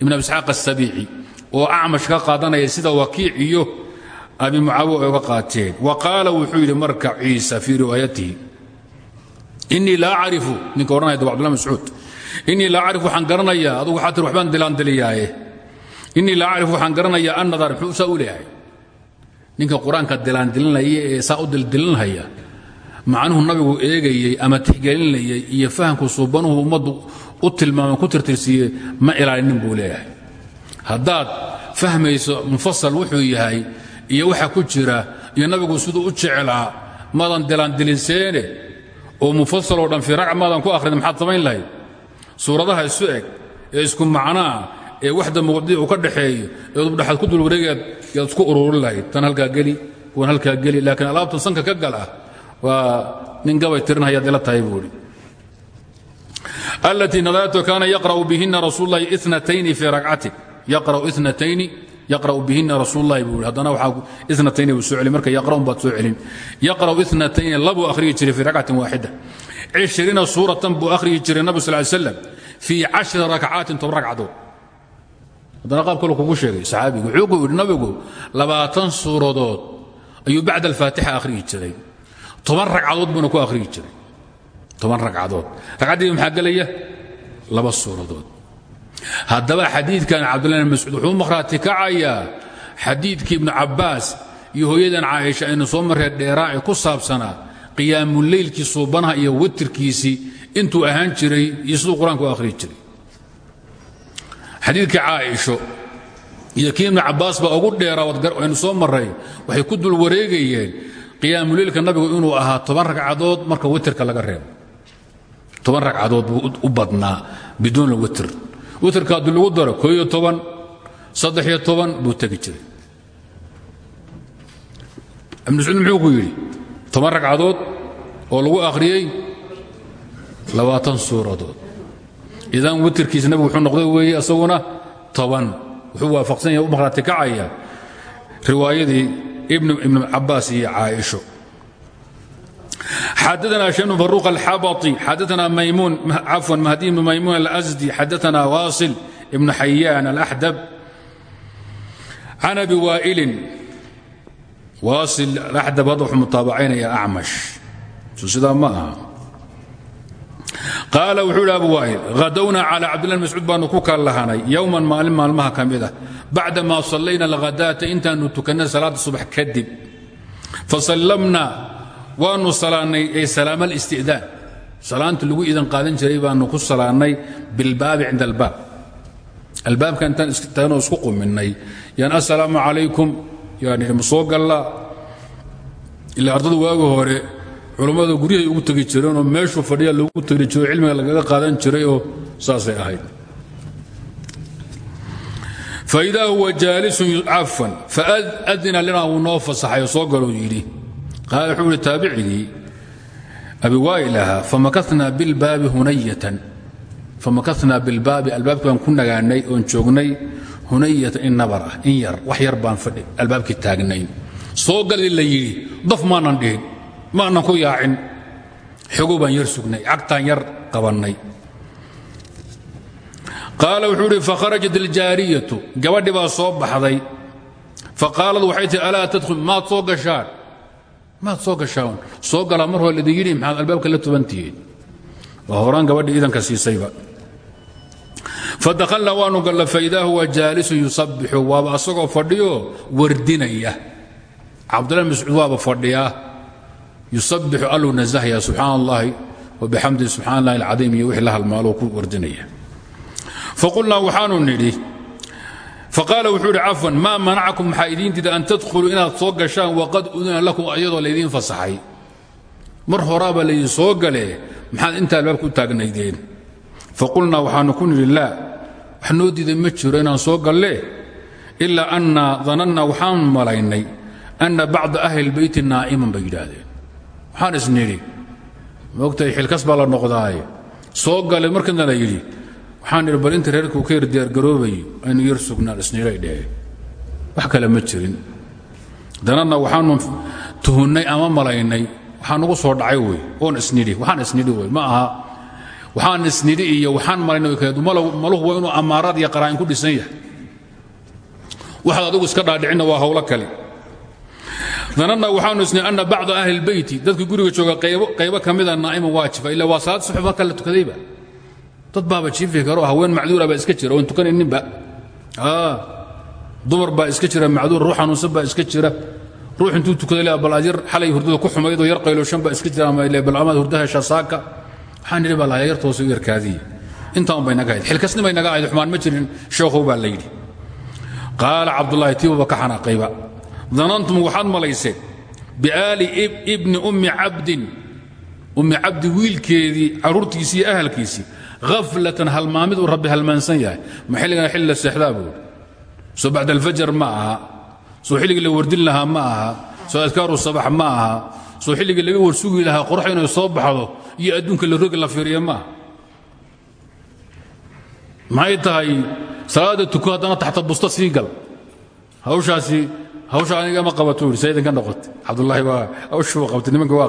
ibn abi isxaaq asabiici oo acmash ka qaadanaya sida wakiic iyo abi mucaawiya ay uga qaateen. Wa qaala wuxuu yidhi marka ciisa fii riwaayatihi. Innii laa acrifu ninka odhanaya dab abdullah mascuud. Innii laa acrifu waxaan garanayaa adugu waxaa tir waxbaan dilaandiliyaaye. Innii laa acrifu waxaan garanayaa an nadar muxuu saa u leeyahay? Ninka qur'aanka dilaandilinaya ee saa u dildilinhaya macnuhu nabigu eegayey ama tixgelinayay iyo fahamku suubanuhu ummaddu u tilmaama ku tirtirsiiye ma ilaalinin buu leeyahay. Haddaad fahmayso mufasal wuxuu yahay iyo waxa ku jira iyo nabigu siduu u jeclaa maadan dilaandiliseene oo mufasaloo dhan firac maadan ku akhrin maxaad samayn lahayd? Suuradaha isu ee isku macnaah ee waxda muqdi uu ka dhaxeeyo ee dubdhaxaad ku dulwareegaad yaad isku ururin lahayd. Tan halkaa geli kuwan halkaa geli laakiin alaabtan sanka ka gal ah nin gabay tirinhayaad ila tahay buuhi alatii nadato kaana yaqra'u bihinna rasuul lahi inatayni fii ragcatin yaqra'u yarau bihina rasuullahi buu haddana waanatayni buu soo celin marka yaqra'un baad soo celin. Yaqra'u inatayni labuu akhriyi jiray fii rakcatin waaxida. Cishriina suuratan buu akhriyi jiray nabi sal ly slam fii cashri rakcaatin toban ragcadood haddana qaab kale kugu sheegay saxaabigu. Wuxuu ku yidhi nabigu labaatan suuradood ayuu bacda alfaatixa akhriyi jiray. Toban ragcadood buuna ku akhriyi jiray. Toban ragcadood ragcaddii maxaa gelaya? Laba suuradood haddaba xadiidkan cabdullahi bn mascuud wuxuu makhraati kacayaa xadiidkii ibnu cabbaas iyo hooyadan caaisha aynu soo marree dheeraaci ku saabsanaa qiyaamuleylkii suubanaha iyo watirkiisii intuu ahaan jiray iyo siduu qur'aanku u akhriyi jiray. Xadiidka caaisho iyo kii ibnu cabbaas baa ugu dheeraa aynu soo marray waxay ku dul wareegayeen qiyaamuleylka nabigu inuu ahaa toban ragcadood marka witirka laga reebo. Toban ragcadood buu u badnaa biduun alwitr witrka haddii lagu daro koo iyo toban saddex iyo toban buu tegi jiray. Ibnu mascuud muxuu ku yidhi toban ragcadood oo lagu akhriyey labaatan suuradood. Idan witrkiisa nabigu wuxuu noqday weeye isaguna toban. Wuxuu waafaqsan yahay u maqhraati kacaya riwaayadii ibn cabaas iyo caaisho xadana شhن فaruq الxabaطي xadana maymuun cafوا mahdi بn maymuun الأsدي xadana waaصل ibn xayaan الأxdب can abi waa'ilin waaصل الأxdب hadda wuxuu mutaabacaynaya acmash so sidaa ma aha qaala wuxuu hi abu waa'il hadowna calى cabdillah mascuud baanu ku kal lahanay yowman maalin maalmaha ka mid ah bacdama sallayna alghadaata intaanu tukannay salaadda subax kadib fasallamna waanu ay salaama alistidaan salaanta lagu idan qaadan jiray baanu ku salaannay bilbaabi cinda albaab albaabka intaan tagnoo isku quminnay. Yaan assalaamu calaykum. Yaan idhi ma soo gallaa ilaa ardadu waagi hore culammada guryahay ugu tegi jireenoo meeshuu fadhiya loogu tegi jiro cilmiga lagaga qaadan jiray oo saasay ahayd. Faidaa huwa jaalisun cafan faadina lina wuu noo fasaxay oo wuxuu ihi taabicigii abi waa'il ahaa famakana bilbaabi hunayatan famakana bilbaabi albaabkii baan ku nagaanay oon joognay hunayatan in nabar in yar wax yar baan fadhi albaabkii taagnayn soo galii la daf maanan dhihin maanan ku yaacin baan yar sugnay cagtaan yar qabannay qaala wuxuu idhi fakharajat aljaariyatu gabadhi baa soo baxday faqaalad waxay tihi alaa tadkhul maad maad soo gashaan. Soo galaa mar hore laidin yidhi maxaad albaabka la tubantihiin? Waa horaan gabadhii idanka siisayba. Fadahalna waanu galla faidaa huwa jaalisun yusabbixu waaba asagoo fadhiyo wardinaya. Cabdullah mascuud waaba fadhiyaa. Yusabbixu alluu nasahaya subxaana allahi wabixamdihi subxana allahi alcadiim iyo wixii la halmaaloo ku wardinaya. Faqulnaa waxaanu nidhi faqaala wuxuu idhi cafwan maa manacakum maxaa idiin diida an tadkhuluu inaad soo gashaan waqad udina lakum iyadoo laydiin fasaxay mar horaabaa laydin soo galee maxaad inta albaabka u taagnaydeen faqulnaa waxaanu ku nidhi laa wax noo diiday ma jiro inaan soo gallee ilaa anna danannaa waxaan malaynay anna bacda ahli lbeyti naa'iman bay yidhaahdeen waxaan isnidhi moogtahay xilkas baa la noqdaaye soo gale markana la yidhi waxaan idhi bal inta reerkuu ka yar diyaargaroobay aynu yar sugnaan isnidhay dheheen wax kale ma jirin. Dananna waxaanu tuhunnay ama malaynay waxaa nugu soo dhacay wey oon isnidhi waxaan isnidhi wey ma aha. Waxaan isnidhi iyo waxaan malaynay maluhu waa inuu ammaaraad iyo qaraa'in ku dhisan yahay. Waxaad adigu iska dhaadhicinna waa howlo kale. Dananna waxaanu isnidhi anna bacda ahli lbeyti dadka guriga jooga qaybo ka mida naa'iman waajifa ila waa salaad suxuf marka dad baaba jiifi karo haween macduura baa iska jira oon tukanayninba dumar baa iska jira macduur ruux xanuunsan baa iska jira. Ruux intuu tukaday le bal adyar xalay hurdada ku xumaydoo yar qaylooshan baa iska jira ama bal amaad hurdaha shasaaka waxaan nidhi baa lahaa yar toose u yarkaadiye intaan bay naga ahayd. Xilkasni bay xumaan ma jirin sheekhow baa la yidhi qaala cabdullaahi tiibaba ka xanaaqayba danantum waxaad malayseen biaali ibni ummi cabdin. Ummi cabdi wiilkeedii carruurtiisii iyo haflatan halmaamid uu rabbi halmaansan yahay. Ma xilligan xilli la seexdaa buuri soo bacda alfajar ma aha. Soo xilligii la wardin lahaa ma aha. Soo adkaaru sabax ma aha. Soo xilligii laga warsugi lahaa qorax inay soo baxdo iyo adduunka la rogi la fiiriya ma aha. Maxay tahay? Salaada tuko haddana taxta busta sii gal. Hawshaasi hawsha aniga ma qabato yidhi saydan ka noqotay. Cabdullaahi waa hawshuu qabtay nimanka waa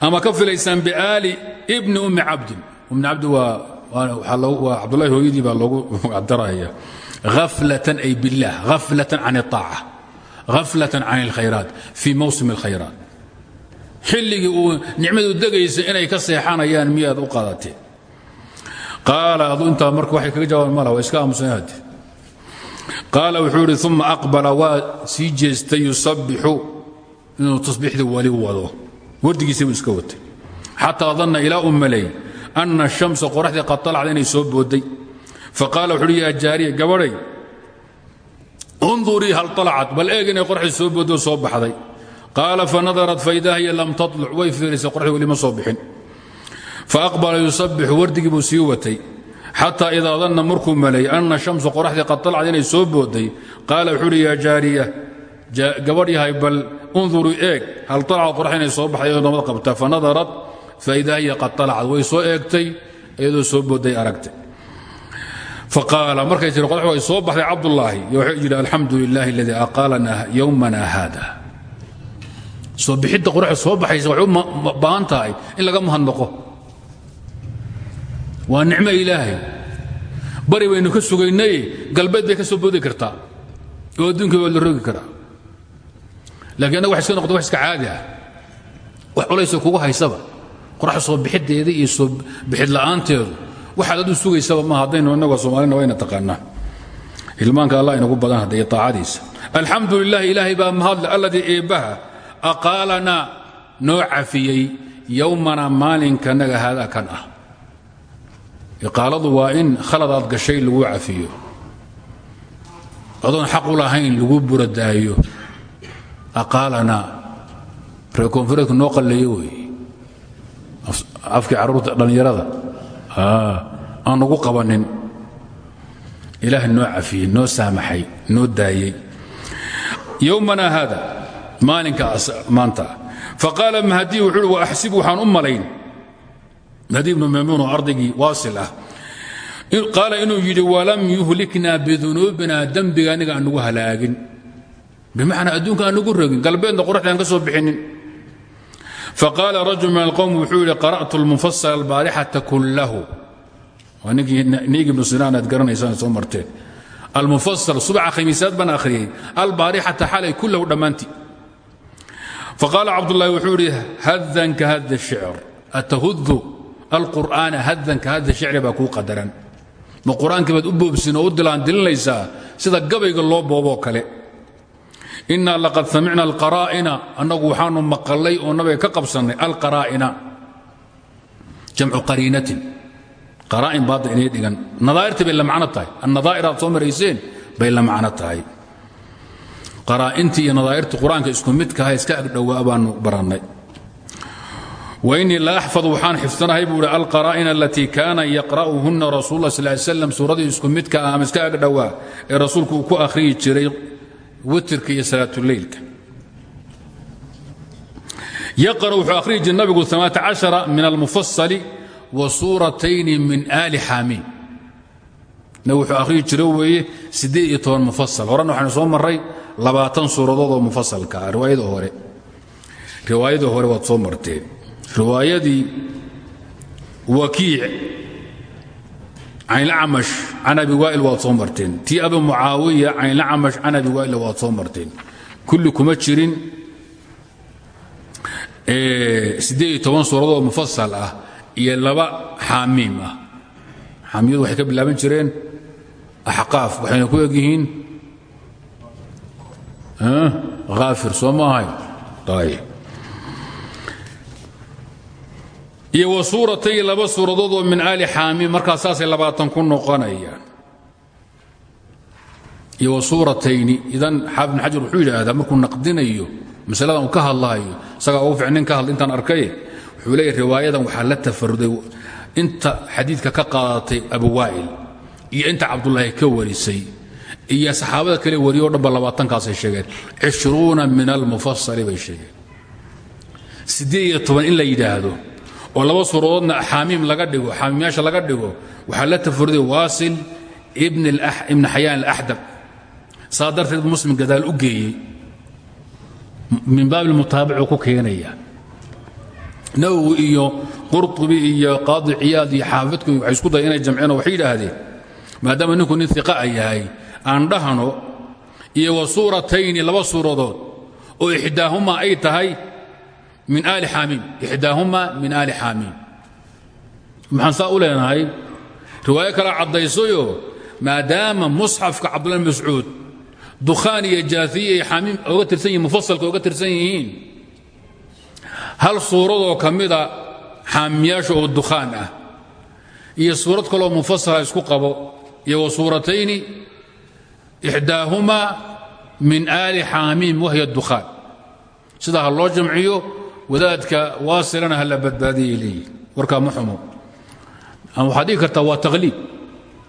ama ka filaysaan biaali ibni ummi cabdin ummi cabdi waa waa cabdullahi hooyadii baa loogu daraya haflatan ay billah haflatan can الطaaca haflatan can اlkhayraat fii mawsim اlkhayraat xilligii uu nicmadu degaysa inay ka seexanayaan miyaad u qadateen qaala adu intaa marka waxay kaga jawaaban mala waa iska aamusan hade qaala wuxuu idhi uma aqbala waa sii jeestay yusabbixu inuu tasbiixdii wali wado wardigiisa buu iska watay. Xataa danna ilaa u malay anna shamsa qoraxdii qad talacda inay soo booday faqaala wuxu uhi yaa jaariya gabadhay undurii hal talacat bal eeg inay qoraxdii soo booddo soo baxday. Qaala fanadarat faidaa hiya lam tatluc way fiirisay qoraxdii weli ma soo bixin. Faaqbala yusabbixu wardigii buu sii watay. Xataa idaa danna markuu malay anna shamsa qoraxdii qad talacda inay soo booday qaala wuxuu uhi yaa jaariya gabadh yahay bal undurii eeg hal talacad qorax inay soo baxday iyadoo nabad qabta fanadarat faidaa hiya qad talacad way soo eegtay iyadoo soo booday aragtay. Faqaala markay tiri qorax way soo baxday cabdullaahi. Wuxuu yidhi alxamdu lilaahi aladii aqaalana yowmana haada soo bixidda qoraxda soo baxaysa waxay u baahan tahay in laga laakiin annaga wax iska noqdo wax iska caadi ah. Wax culaysoo kugu haysaba. Qoraxda soo bixiddeeda iyo soo bixid la'aanteedu waxaad aduu sugaysaba maaha haddaynu innagoo soomaalina wayna taqaanaa. Hilmaanka allah inagu badan hadda iyo taacadiisa. Alxamdu lilah ilaahay baa mahadle alladii eebbaha aqaalanaa noo cafiyey yowmana maalinkanaga haadaa kan ah. Iqaaladu waa in khalad aad gashay lagu cafiyo. Adoon xaq u lahayn lagu buradaayo aqaalanaa reer noo qalleeyo weeye. Afkii carruurta dhallinyarada. Aan nagu qabanin. Ilaahay noo cafiyey noo saamaxay noo daayey. Yowmana haada maalinkaas maanta. Faqaala mahdi wuxuu uhi waaxsib waxaan u malayn. Mahdi ibnu maymuun oo ardaygii waasil ah. Qaala walam yuhlikna bidunuubina dembiga aniga aan halaagin bimacnaa adduunka aan nagu rogin galbeedna qoraxda aan ka soo bixinin. Faqaala rajul min alqowm wuxuu yidhi qara'tu lmufasal albaarixata kullahu. Waa ninkii ibnu sinaan aad garanaysaan soo marteen. Almufasal subaxa khamiisaad baan akhriyey. Albaarixata xalay kullahu dhammaantii. Faqaala cabdullaahi wuxuu yidhi hadan ka hada shicr atahudu alqur'aana hadan ka hada shicri baa kuu qadaran. Ma qur'aankii baad u boobsin oo u dilaandilinaysaa sida gabayga loo booboo kale innaa laqad samicna alqaraa'ina annagu waxaanu maqallay oo nabiga ka qabsannay alqaraa'ina jamcu qariinatin. Qaraa'in baadda inay dhigan. Nadaa'irtii bay la macno tahay. Annadaa'ir aad soo marayseen bay la macno tahay. Qaraa'intii iyo nadaa'irtii qur'aanka isku baanu barannay. Wainii la axfad waxaan xifdanahay buu ihi alqaraa'ina alatii kaana yaqra'uhunna rasuul lah sal slam suuradii isku midka ah ama iska ee rasuulku uu ku akhriyi jiray witirka iyo salaatuleylka yaqra wuxuu akhriyi jiray nabigu aaaa min almufasali wa suuratayni min aali xaamiin nabigu wuxuu akhriyi jira weeye siddeed iyo soo marray labaatan suuradood oo mufasalka ah riwaayada hore. Riwaayada hore waad soo marteen. Riwaayadii wakiic caynlacamash can abi waa'il waad soo marteen. Tii abi mucaawiya caynlacamash can abi waa'il waad soo marteen. Kulli kuma jirin siddeed iyo toban suuradood mufasal ah iyo laba xaamiim ah. Xaamiyadu waxay ka bilaaban jireen axqaaf waxayna iyo wa suuratay laba suuradood oo min aali xaamiim markaas saasay labaatan ku noqonayaan. Iyo wa suuratayni idan xaafid bin xajar wuxuu yidhaahdaa naqdinayo masaladan uu ka hadlaayo isagaa ugu fiicnin ka hadla intaan arkay wuxuu riwaayadan waxaa la tafaruday inta xadiidka ka qaadatay abu waa'il iyo inta cabdullaahi ka warisay. Iyo saxaabada kale wariyo o dhanba labaatankaasay sheegeen. Cishruuna min almufasali bay sheegeen. Siddeed iyo in la yidhaahdo oo laba suuradoodna xaamiim laga dhigo xaamiimyaasha laga dhigo waxaa la tafaruday waasil ibn xayaan alaxdab. Saa darteed muslim gadaal u geeyey. Min baab ilmutaabacuu ku keenaya. Nawowi iyo qurطubi iyo qaadi ciyaad iyo xaafidku waxay isku daya inay jamceen oo waxay maadaama ninku nin iqaa yahay aan dhahno iyo wa suuratayni laba suuradood oo ixdaahumaa ay tahay min aali xaamiim ixdaahumaa min aali xaamiim maxaan saa u leenahay? Riwaayo kale caddaysayo maadaama musxafka cabdullahi mascuud dukhaan iyo jaahiye iyo xaamiim oga tirsan yihiin mufasalka oga tirsan yihiin hal suuradoo ka mida xaamiyaasha oo dukhaan ah iyo suurad kaloo mufasala isku qabo iyo wa suuratayni ixdaahumaa min aali xaamiim wahya ha loo jamciyo wadaadka waasilana ha badbaadiyay leeyihiin warkaa ma xumo. Ama kartaa waa taqliib.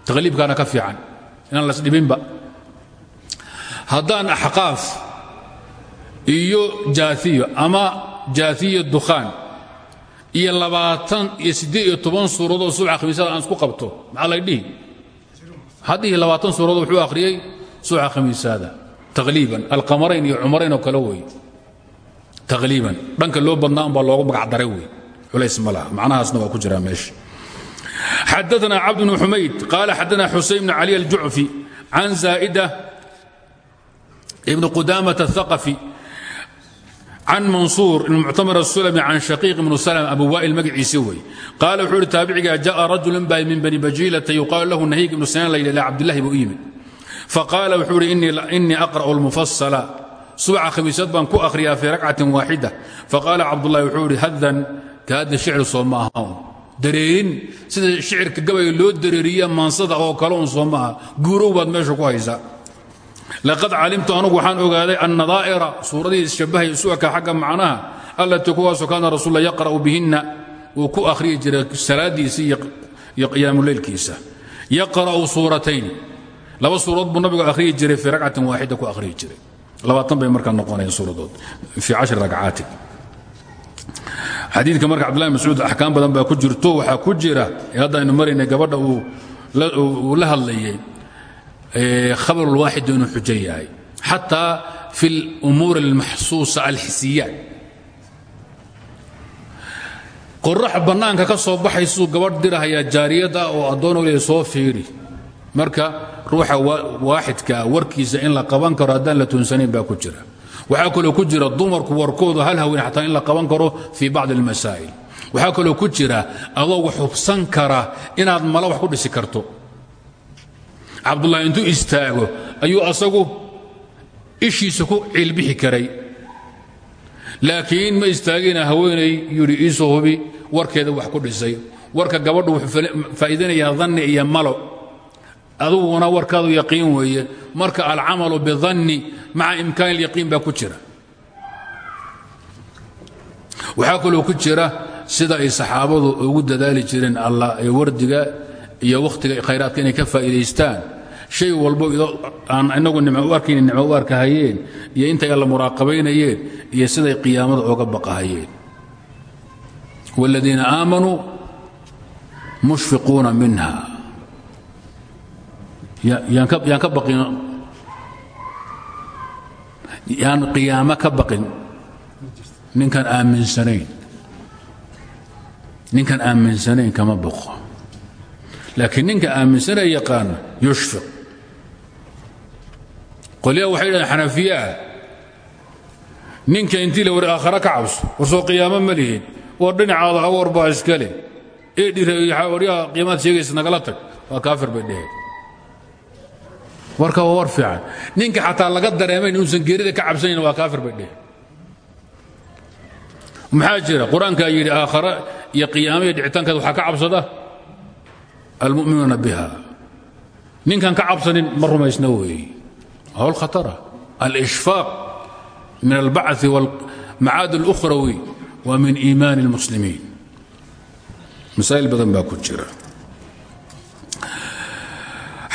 Taqliibkaana ka fiican. Inaan lasdhibinba haddaan axqaaf iyo jaaiyo ama jaaiyo dukhaan iyo labaatan iyo siddeed iyo toban suuradood subxa khamiisada aan isku qabto maxaa lay dhihi? Dhihi labaatan suuradood wuxuu akhriyey subxa khamiisaada taqliiban alqamarayn iyo cumarayn oo kale wey taqliiban dhanka loo badnaa umbaa loogu magacdaray wey culays ma macnahaasna waa ku jiraa meesha xadaana cabd bn xumayd qaala xadaana xusayn bn cali aljucfi can zaa'ida ibn qudamata aaqafi can mansuur muctamir asulami can shaqiiq ibnu salm abu waa'il magaciisi wey qaala wuxuu ihi taabiciga jaءa rajulun ba min bani bajiilata yuqaalu lahu nahiig ibnu sinaan la yidhi ilaa cabdilahi buu u yimid faqaala wuxuu ihi subca khamiisad baan ku akhriyaa fii rakcatin waaxida. Faqaala cabdullahi wuxuu ihi hadan ma aha dareerin sida shicirka gabayga loo dareeriya maansada oo kale un soo maaha guurow meesha ku haysaa. Laqad calimtu anugu waxaan ogaaday annadaa'ira suuradihii ishabbahay isu eka xagga macnaha allatii kuwaasoo kaana rasuula yaqra'u bihinna. Uu ku akhriyi jiray salaadiisa iyo qiyaamuleylkiisa yaqra'u suuratayn. Laba suuradood buu nabigu akhriyi jiray fii ragcatin waaxida ku akhriyi jiray labaatan bay markaa noqonayaan suuradood fii cashri ragcaati. Xadiidka marka cabdillahi mascuud axkaam badan baa ku jirto. Waxaa ku jira hadda aynu maraynay gabadha uu la hadlayay hadlayey khabarulwaaxidu inuu xujo yahay. Xataa fi اlumuur اlmaxsuusa alxisiyaat qorax bannaanka ka soo baxaysuu gabadh dirahayaa jaariyadda oo adoon oley soo fiiri marka ruuxa waaxidkaa warkiisa in la qaban karo haddaan la tuunsanayn baa ku jira. Waxaa kaloo ku jira dumarku warkooda hal haween xataa in la qaban karo fii bacdi almasaa'il. Waxaa kaloo ku jira adoo wax hubsan kara inaad mala wax ku dhisi karto. Cabdullahi intuu istaago ayuu asagu ishiisa ku ciilbixi karay. Laakiin ma istaagina haweenay yidhi iisoo hubi warkeeda wax ku dhisay. Warka gabadhu wuxuu faa'iidanayaa danni iyo malo aduguna warkaadu yaqiin weeye. Marka alcamalu bidanni maca imkaan ilyaqiin baa ku jira. Waxaa kaloo ku jira sida ay saxaabadu ugu dadaali jireen allah ee wardiga iyo wakhtiga khayraadka inay ka faa'iidaystaan. Shay walbo aan inagu nimco u arkayna nimco u arkahayeen iyo intay alla muraaqabaynayeen iyo siday qiyaamada oga baqahayeen. Wاladiina aamanuu mushfiquuna minha yaan ka bain yaan qiyaamo ka baqin. Ninkan aaminsanayn. Ninkan aaminsanayn kama baqo. Laakiin ninka aaminsanee yaqaana yushfiq. Qolyaa waxay dhahdeen xanafiyaah ninka intii la war aakhare ka cabso war soo qiyaamo ma lihid war dhinacaada awoor baa iska leh. Ee dhirwaryaa qiimaad sheegaysa nagala tag. Waa kaafir bay dheheen warka waa war fiican. Ninka xataa laga dareemayn inuusan geerida ka cabsanayn waa kaafir bay dheheen maxaa jira? Qur'aankaa yidhi aakhare iyo qiyaamo iyo ka cabsada almu'minuuna biha ninkan ka cabsanin ma rumaysna weeye hawl khatara. Alishfaaq min albachi walmacaad اlukhrawi wa min iimaan اlmuslimiin masaa'il badan baa ku jira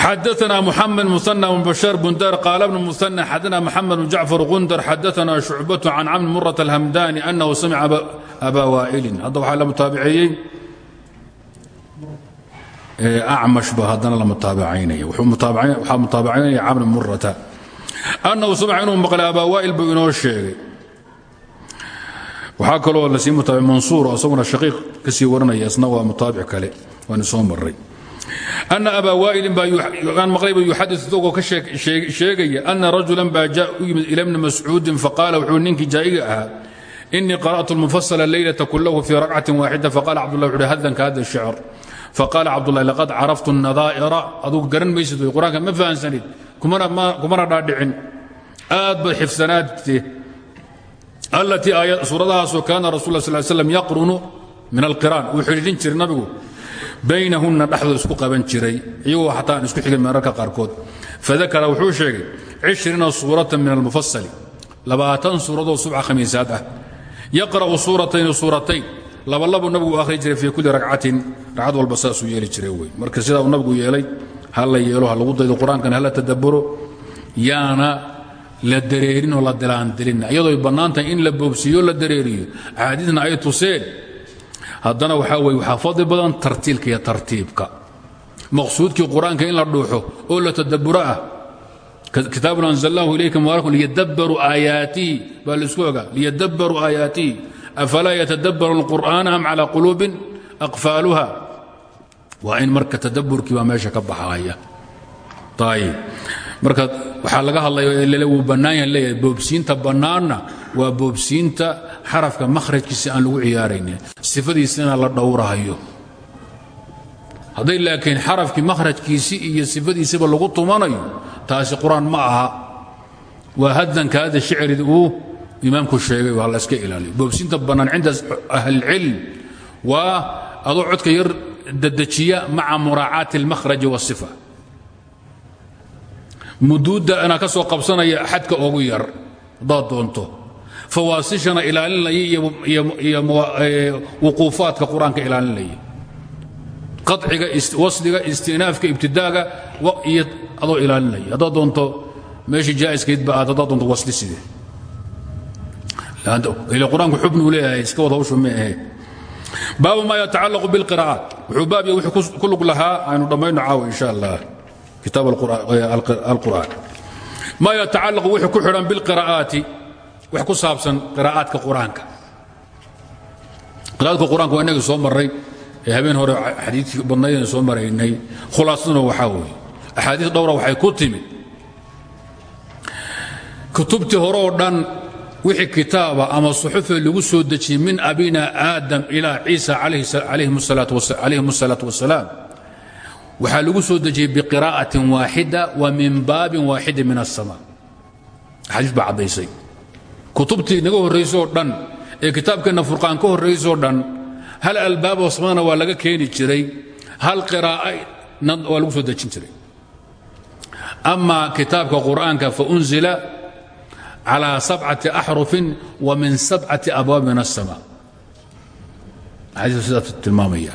xadaثna mحamed mثنى بن bشhاaر bundar qاal بن mثنى xadna mحamed بن jacفر gundar xadaثna شhucbaة can camr muraة الhamdani أnahu samca aba waa'ilin hadda waxaa la mutaabiceeyey acmash ba haddana la mutaabacaynaya waxaa mutaabacaynaya camr murata annahu samca inuu maqlay abaa waa'il buu inoo sheegay waxaa kaloo lasii mutaabic mansuur isaguna shaqiiq ka sii waranaya isna waa mutaabic kale waana soo maray ana abaa waa'ilin baan maqlayba yuxadid isagoo ka sheegaya ana rajulan baa jaa u yimid ila bni mascuudin faqaala wuxuu ninkii jaa'iga ahaa inii qara'tu lmufasla leylata kulahu fii rakcatin waaxida faqala cabdullah wuxuuhi hadanka hada shicr faqaala cabdulahi laqad caraftu nadaa'ira adugu garan maysid way qur'aanka ma fahansanid kumana dhaadhicin aad bay xifsanaadte allatii suuradahaasoo kaana rasul sal slam yaqrunu min alqiraan wuu xidhiidhin jiray nabigu baynahunna dhexdooda isku qaban jiray iyagoo xataa aan isku xigin mararka qaarkood. Fadakara wuxuu sheegay cishriina suuratan min almufasali labaatan suuradoo subca khamiisaad ah. Yaqra'u suuratayni suuratayn. Labalabuu nabigu u akhri jiray fii kulli ragcatin ragcad walba saasuu yeeli jiray wey. Marka sidaa uu nabigu yeelay ha la yeelo ha lagu daydo qur'aankan ha la tadabburo yaana la dareerin oo la dilaandilinna iyadooy bannaan tahay in la boobsiiyo la dareeriyo. Axaadiisna ay tuseen haddana waxaa weye waxaa fadli badan tartiilka iyo tartiibka. Maqsuudkii qur'aanka in la dhuuxo oo la tadabburo ah kitaabun anzalnaahu ilayka mubaarakun liyadabbaruu aayaatihi baa la isku ogaa liyadabbaruu aayaatihi yatadabbaru alqur'aana am calaa quluubin aqfaaluha? Waa in marka tadabburkii baa meesha ka baxaaya marka waxaa laga hadlaya wuu bannaan yahan leeyahay boobsiinta bannaanna waa boobsiinta xarafka makhrajkiisa aan lagu ciyaaraynin sifadiisana la dhowrahayo. Hadday laakiin xarafkii makhrajkiisii iyo sifadiisiba lagu tumanayo taasi qur'aan ma aha. Waa hadanka hada shicrid uu imaamku sheegay waa la iska ilaaliyo. Boobsiinta bannaan cinda ahlilcilm waa adoo codka yar dadejiya maca muraacaati almakhraji waasifa muduudda anaa ka qabsanaya xadka ugu yar. Haddaad doonto. Fawaasishana ilaalinaya iyo wuquufaadka qur'aanka ilaalinaya. Qaciga wasliga istinaafka ibtidaaga iyo adoo ilaalinaya. Haddaad doonto meeshii jaa'iskaydba aad haddaad doonto wasli sidee? Ila qur'aanku leeyahay iska wad hawshu ma ahe. Baabu ma yatacallaqu biاlqira'aat wuxuu baab yahay wixii ku lug lahaa aynu kitaab alqur'aan ma yatacallaqu wuxuu ku xidhan bilqira'aati wax ku saabsan qiraa'aadka qur'aanka. Qira'aadka qur'aanka waa inagii soo marray ee habeen hore xadiidkii badnaydeen soo maraynay. Khulaasaduna waxaa weeye axaadiis dhowra waxay ku timid. Kutubtii hore oo dhan wixii kitaaba ama suxufe lagu soo dejiyey min abina aadam ilaa ciisa calayhim asalaatu wassalaam waxaa lagu soo dejiyey biqiraa'atin waaxida wa min baabin waaxidi min الsama axaadiis baa caddaysay kutubtii naga horraysoo dhan ee kitaabkeenna furqaan ka horraysoo dhan hal albaaboo samadana waa laga keeni jiray hal qiraa'ana waa lagu soo dejin jiray ama kitaabka qur'aanka faunzila calى sabcati axrufin wa min sabcati abwaab min الsama xadiiska sidaas tilmaamaya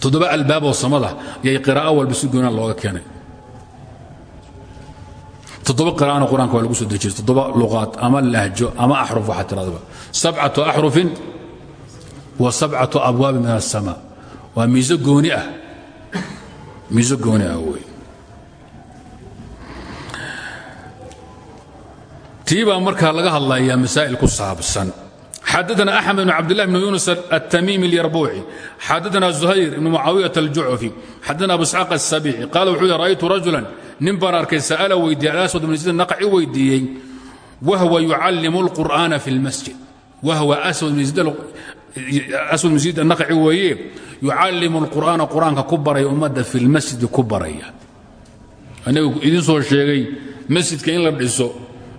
toddoba albaaboo samada yay qiraa'o walba si goonaan looga keenay. Toddoba qira'ana qur'aanka waa lagu soo dejiyey toddoba luqaad ama lahjo ama axruf waxaa tiradaba sabcatu axrufin wa sabcatu abwaabin min الsama waa miiso gooni ah. Miiso gooni ah laga hadlayaa masaa'il ku saabsan xadana axmed bn cabdillah bn yunus التmimi اlyarbuuci xadana زuhayr ibn mucaawiyaة الjucfi xadana abu isxaaq الsabici qaala wuxuu yhi ra'aytu rajulan nin baan arkay sa'ala weydiiyey alaswad bn zayd naqci weydiiyey wahwa yucallimu اlqur'ana fi اlmasjid wahwa aswad bn zayd naqci weeye yucallimu اlqur'aana qur'aanka ku baraya ummadda fi اlmasjidi ku baraya anagu idin soo sheegay masjidka in la dhiso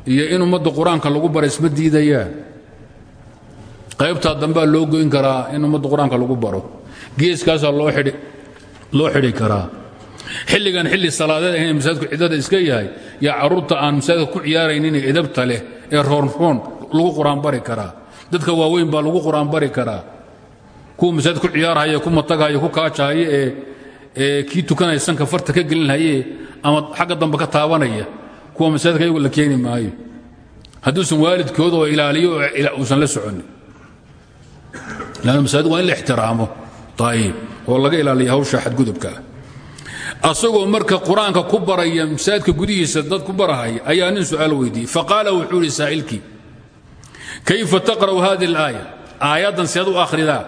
iyo in ummadda qur-aanka lagu bara isma diidayaan qaybtaa dambea loo goyn karaa in ummadda qur'aanka lagu baro. Geeskaasaa loo xidhi karaa. Xilligan xilli salaadeed ahayn masaajidku cidada iska yahay yaa carruurta aan masaajidka ku ciyaaraynin edabta leh ee roonroon lagu qur'aan bari karaa. Dadka waaweyn baa lagu qur'aan bari karaa. Kuwa masaajid ku ku matagahaya ku kaajahaya ee kii tukanaya sanka farta ka gelinhaye ama xagga dambe ka taabanaya kuwa masaajidka iyagu la keeni maayo. Hadduusan waalidkooda oo ilaaliyo uusan la soconin lanna masaajid waa in la ixtiraamo ayib oo laga ilaaliya hawsha xadgudubka ah asagoo marka qur'aanka ku baraya masaajidka gudihiisa dad ku barahaya ayaa nin su'aal weydiiyey faqaala wuxuu ihi saa'ilkii kayfa taqra'u hadi اlaaya aayaddan seed u akhridaa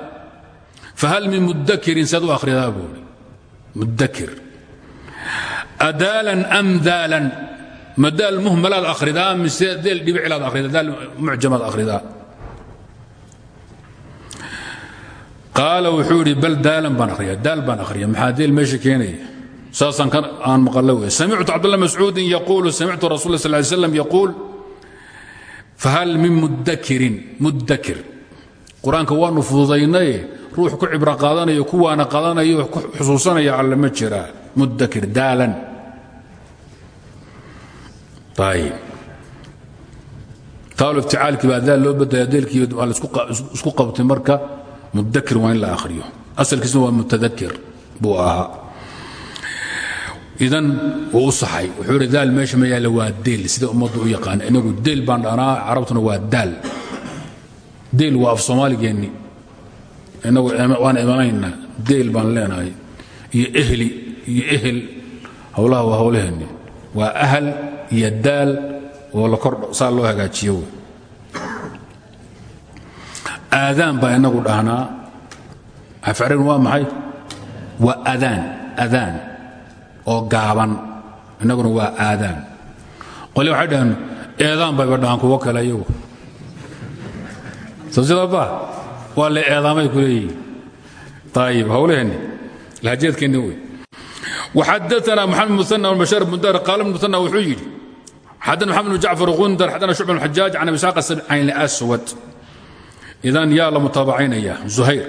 fahal min mudakirin seed u akhridaa buu ihi mudakir adaalan am daalan ma daal muhmalaad akhridaa mise deel dhibicilaad akhridaa daal mucjamaad akhridaa qaala wuxuu idhi bal daalan baan akhriya daal baan akhriya maxaa deel meesha keenaya? Aan maqalla wey samictu cabdullah mascuudin yaquulu samictu rasul sal ly slam yaquul fahal min mudakirin mudakir qur'aanka waanu fududaynaye ku cibro qaadanayo kuwaana qaadanayo ku xusuusanaya alle ma jiraa mudakir daalan. Ayib taal ifticaalkii baa daal loo badaya deelkii waa la isku qabtay marka mudakir waa in la akhriyo asalkiisna waa mutadakir buu ahaa idan wuu u saxay wuxuu idhi daal meesha ma yaalla waa deel sida ummaddu u yaqaana inagu deel baan dhanaa carabtuna waa daal deel waa af soomaaligeenni inagu waan imanaynaa deel baan leenahay iyo ehli iyo ehel howlaha waa howlaheenni waa iyo daal oo saa loo hagaajiyo aadaan baa inagu dhahnaa. Afcarigan waa maxay? Waa adaan adaan oo gaaban. Inaguna waa aadaan. Qole waxay dhaheen eedaan bayba dhahaan kuwo kale iyagu. Soo sida ba ku leeyihiin. Ayib hawlaheenni lahajeedkeenni wey وxadana mxamed musan bashar bundar qaala bn musan wuxuu yidhi xadana maxamed bn jacfar qundar xadana shucb xajaaj can abi saq an idan yaa la mutaabacaynaya زuhayr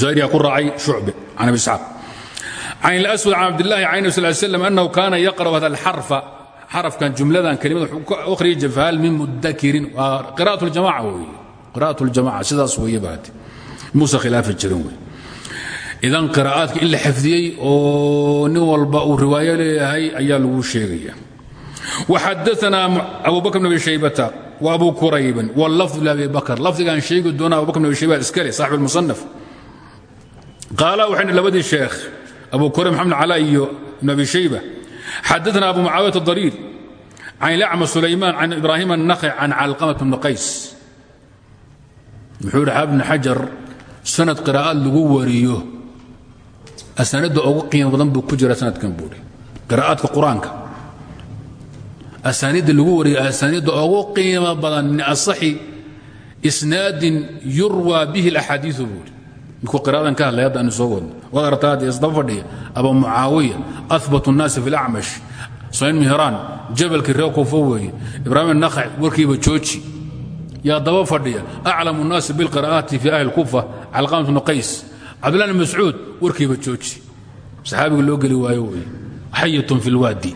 زuhayr yaa ku raacay شhuعب عن أبي ساق عين الأسود عن عبد الله عين صلى الله عليه وسلم أنه كان يقرأ هذا الحرف xarفkan jumladan kelimada أkhriya jafhaal min mudakirin waa qراءaة الجamاعة wey qراءaة الجamاعة sidaas weeye baate muuse khilaafi jirin wey idan qiraa'aadka in la xafdiyey oo nin walba uu riwaayo leeyahay ayaa lagu sheegaya waxadaana abu bakr bn abi shaybata wa abu quraybin wlafdu labi bakr lafdigaan sheegi doona abu bakr bn abi shayba iskale saaxib almusanaf qaala waxayna labadii sheekh abu qurayb maxamed cala iyo ibn abi shayba xadaana abu mucaawiyat dariir can ilacma sulaymaan can ibraahim annakhi can calqamat bni qays wuxuu yidhi xaafid ibn xajar sanad qiraa'ad lagu wariyo asaanidda ugu qiimo badan buu ku jira sanadkan buuri qiraa'aadka qur'aanka asaaniidda lagu wariyo asaaniidda ugu qiimo badan min asaxi isnaadin yurwaa bihi alaxaadiiu buuri ninkuu qira'adan ka hadlay hadda aanu soo wadno waad artaa hadda isdaba fadhiya aba mucaawiya ahbat الnaasi fi اlacmash sunayn mihraan jabalkii reer kuufo weeye ibraahim nakhac warkiiba jooji yaa daba fadhiya aclamu الnaasi biاlqira'aati fi ahli kufa calqamat bnu qays cabdillah bn mascuud warkiiba jooji saxaabiga loo geli waayo weye xayatun fi اlwaadi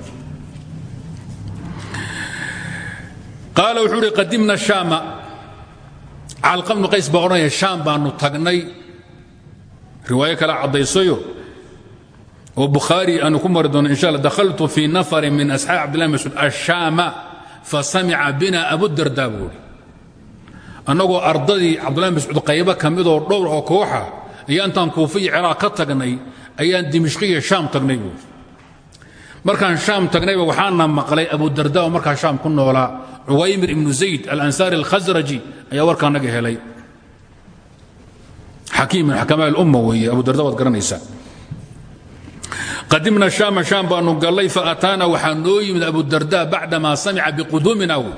qaala wuxuu uhi qadimna shaama. Calqa bnu qays baa odhanaya shaam baanu tagnay. Riwaayo kale caddaysayo oo bukhaari aanu ku mari doono insha alla dakhaltu fii nafarin min asxaabi cabdillahi mascuud. Ashaama fasamica bina abudarda buuhi annagoo ardadii cabdullahi mascuud qaybo ka midoo dhowr oo kooxa iyo intaan kuufa iyo ciraaq ka tagnay ayaan dimishqiya shaam tagnay buuhi markaan shaam tagnayba waxaana maqlay abudarda oo markaa shaam ku noolaa cuwaymir ibnu zayd alansaari alkhasraji ayaa warkaa naga helay. Xakiim min xakamaa lumma weeye abudarda waad garanaysaa qadimna shaama shaam baanu gallay faataana waxaa noo yimid abudarda bacdamaa samica biquduumina wy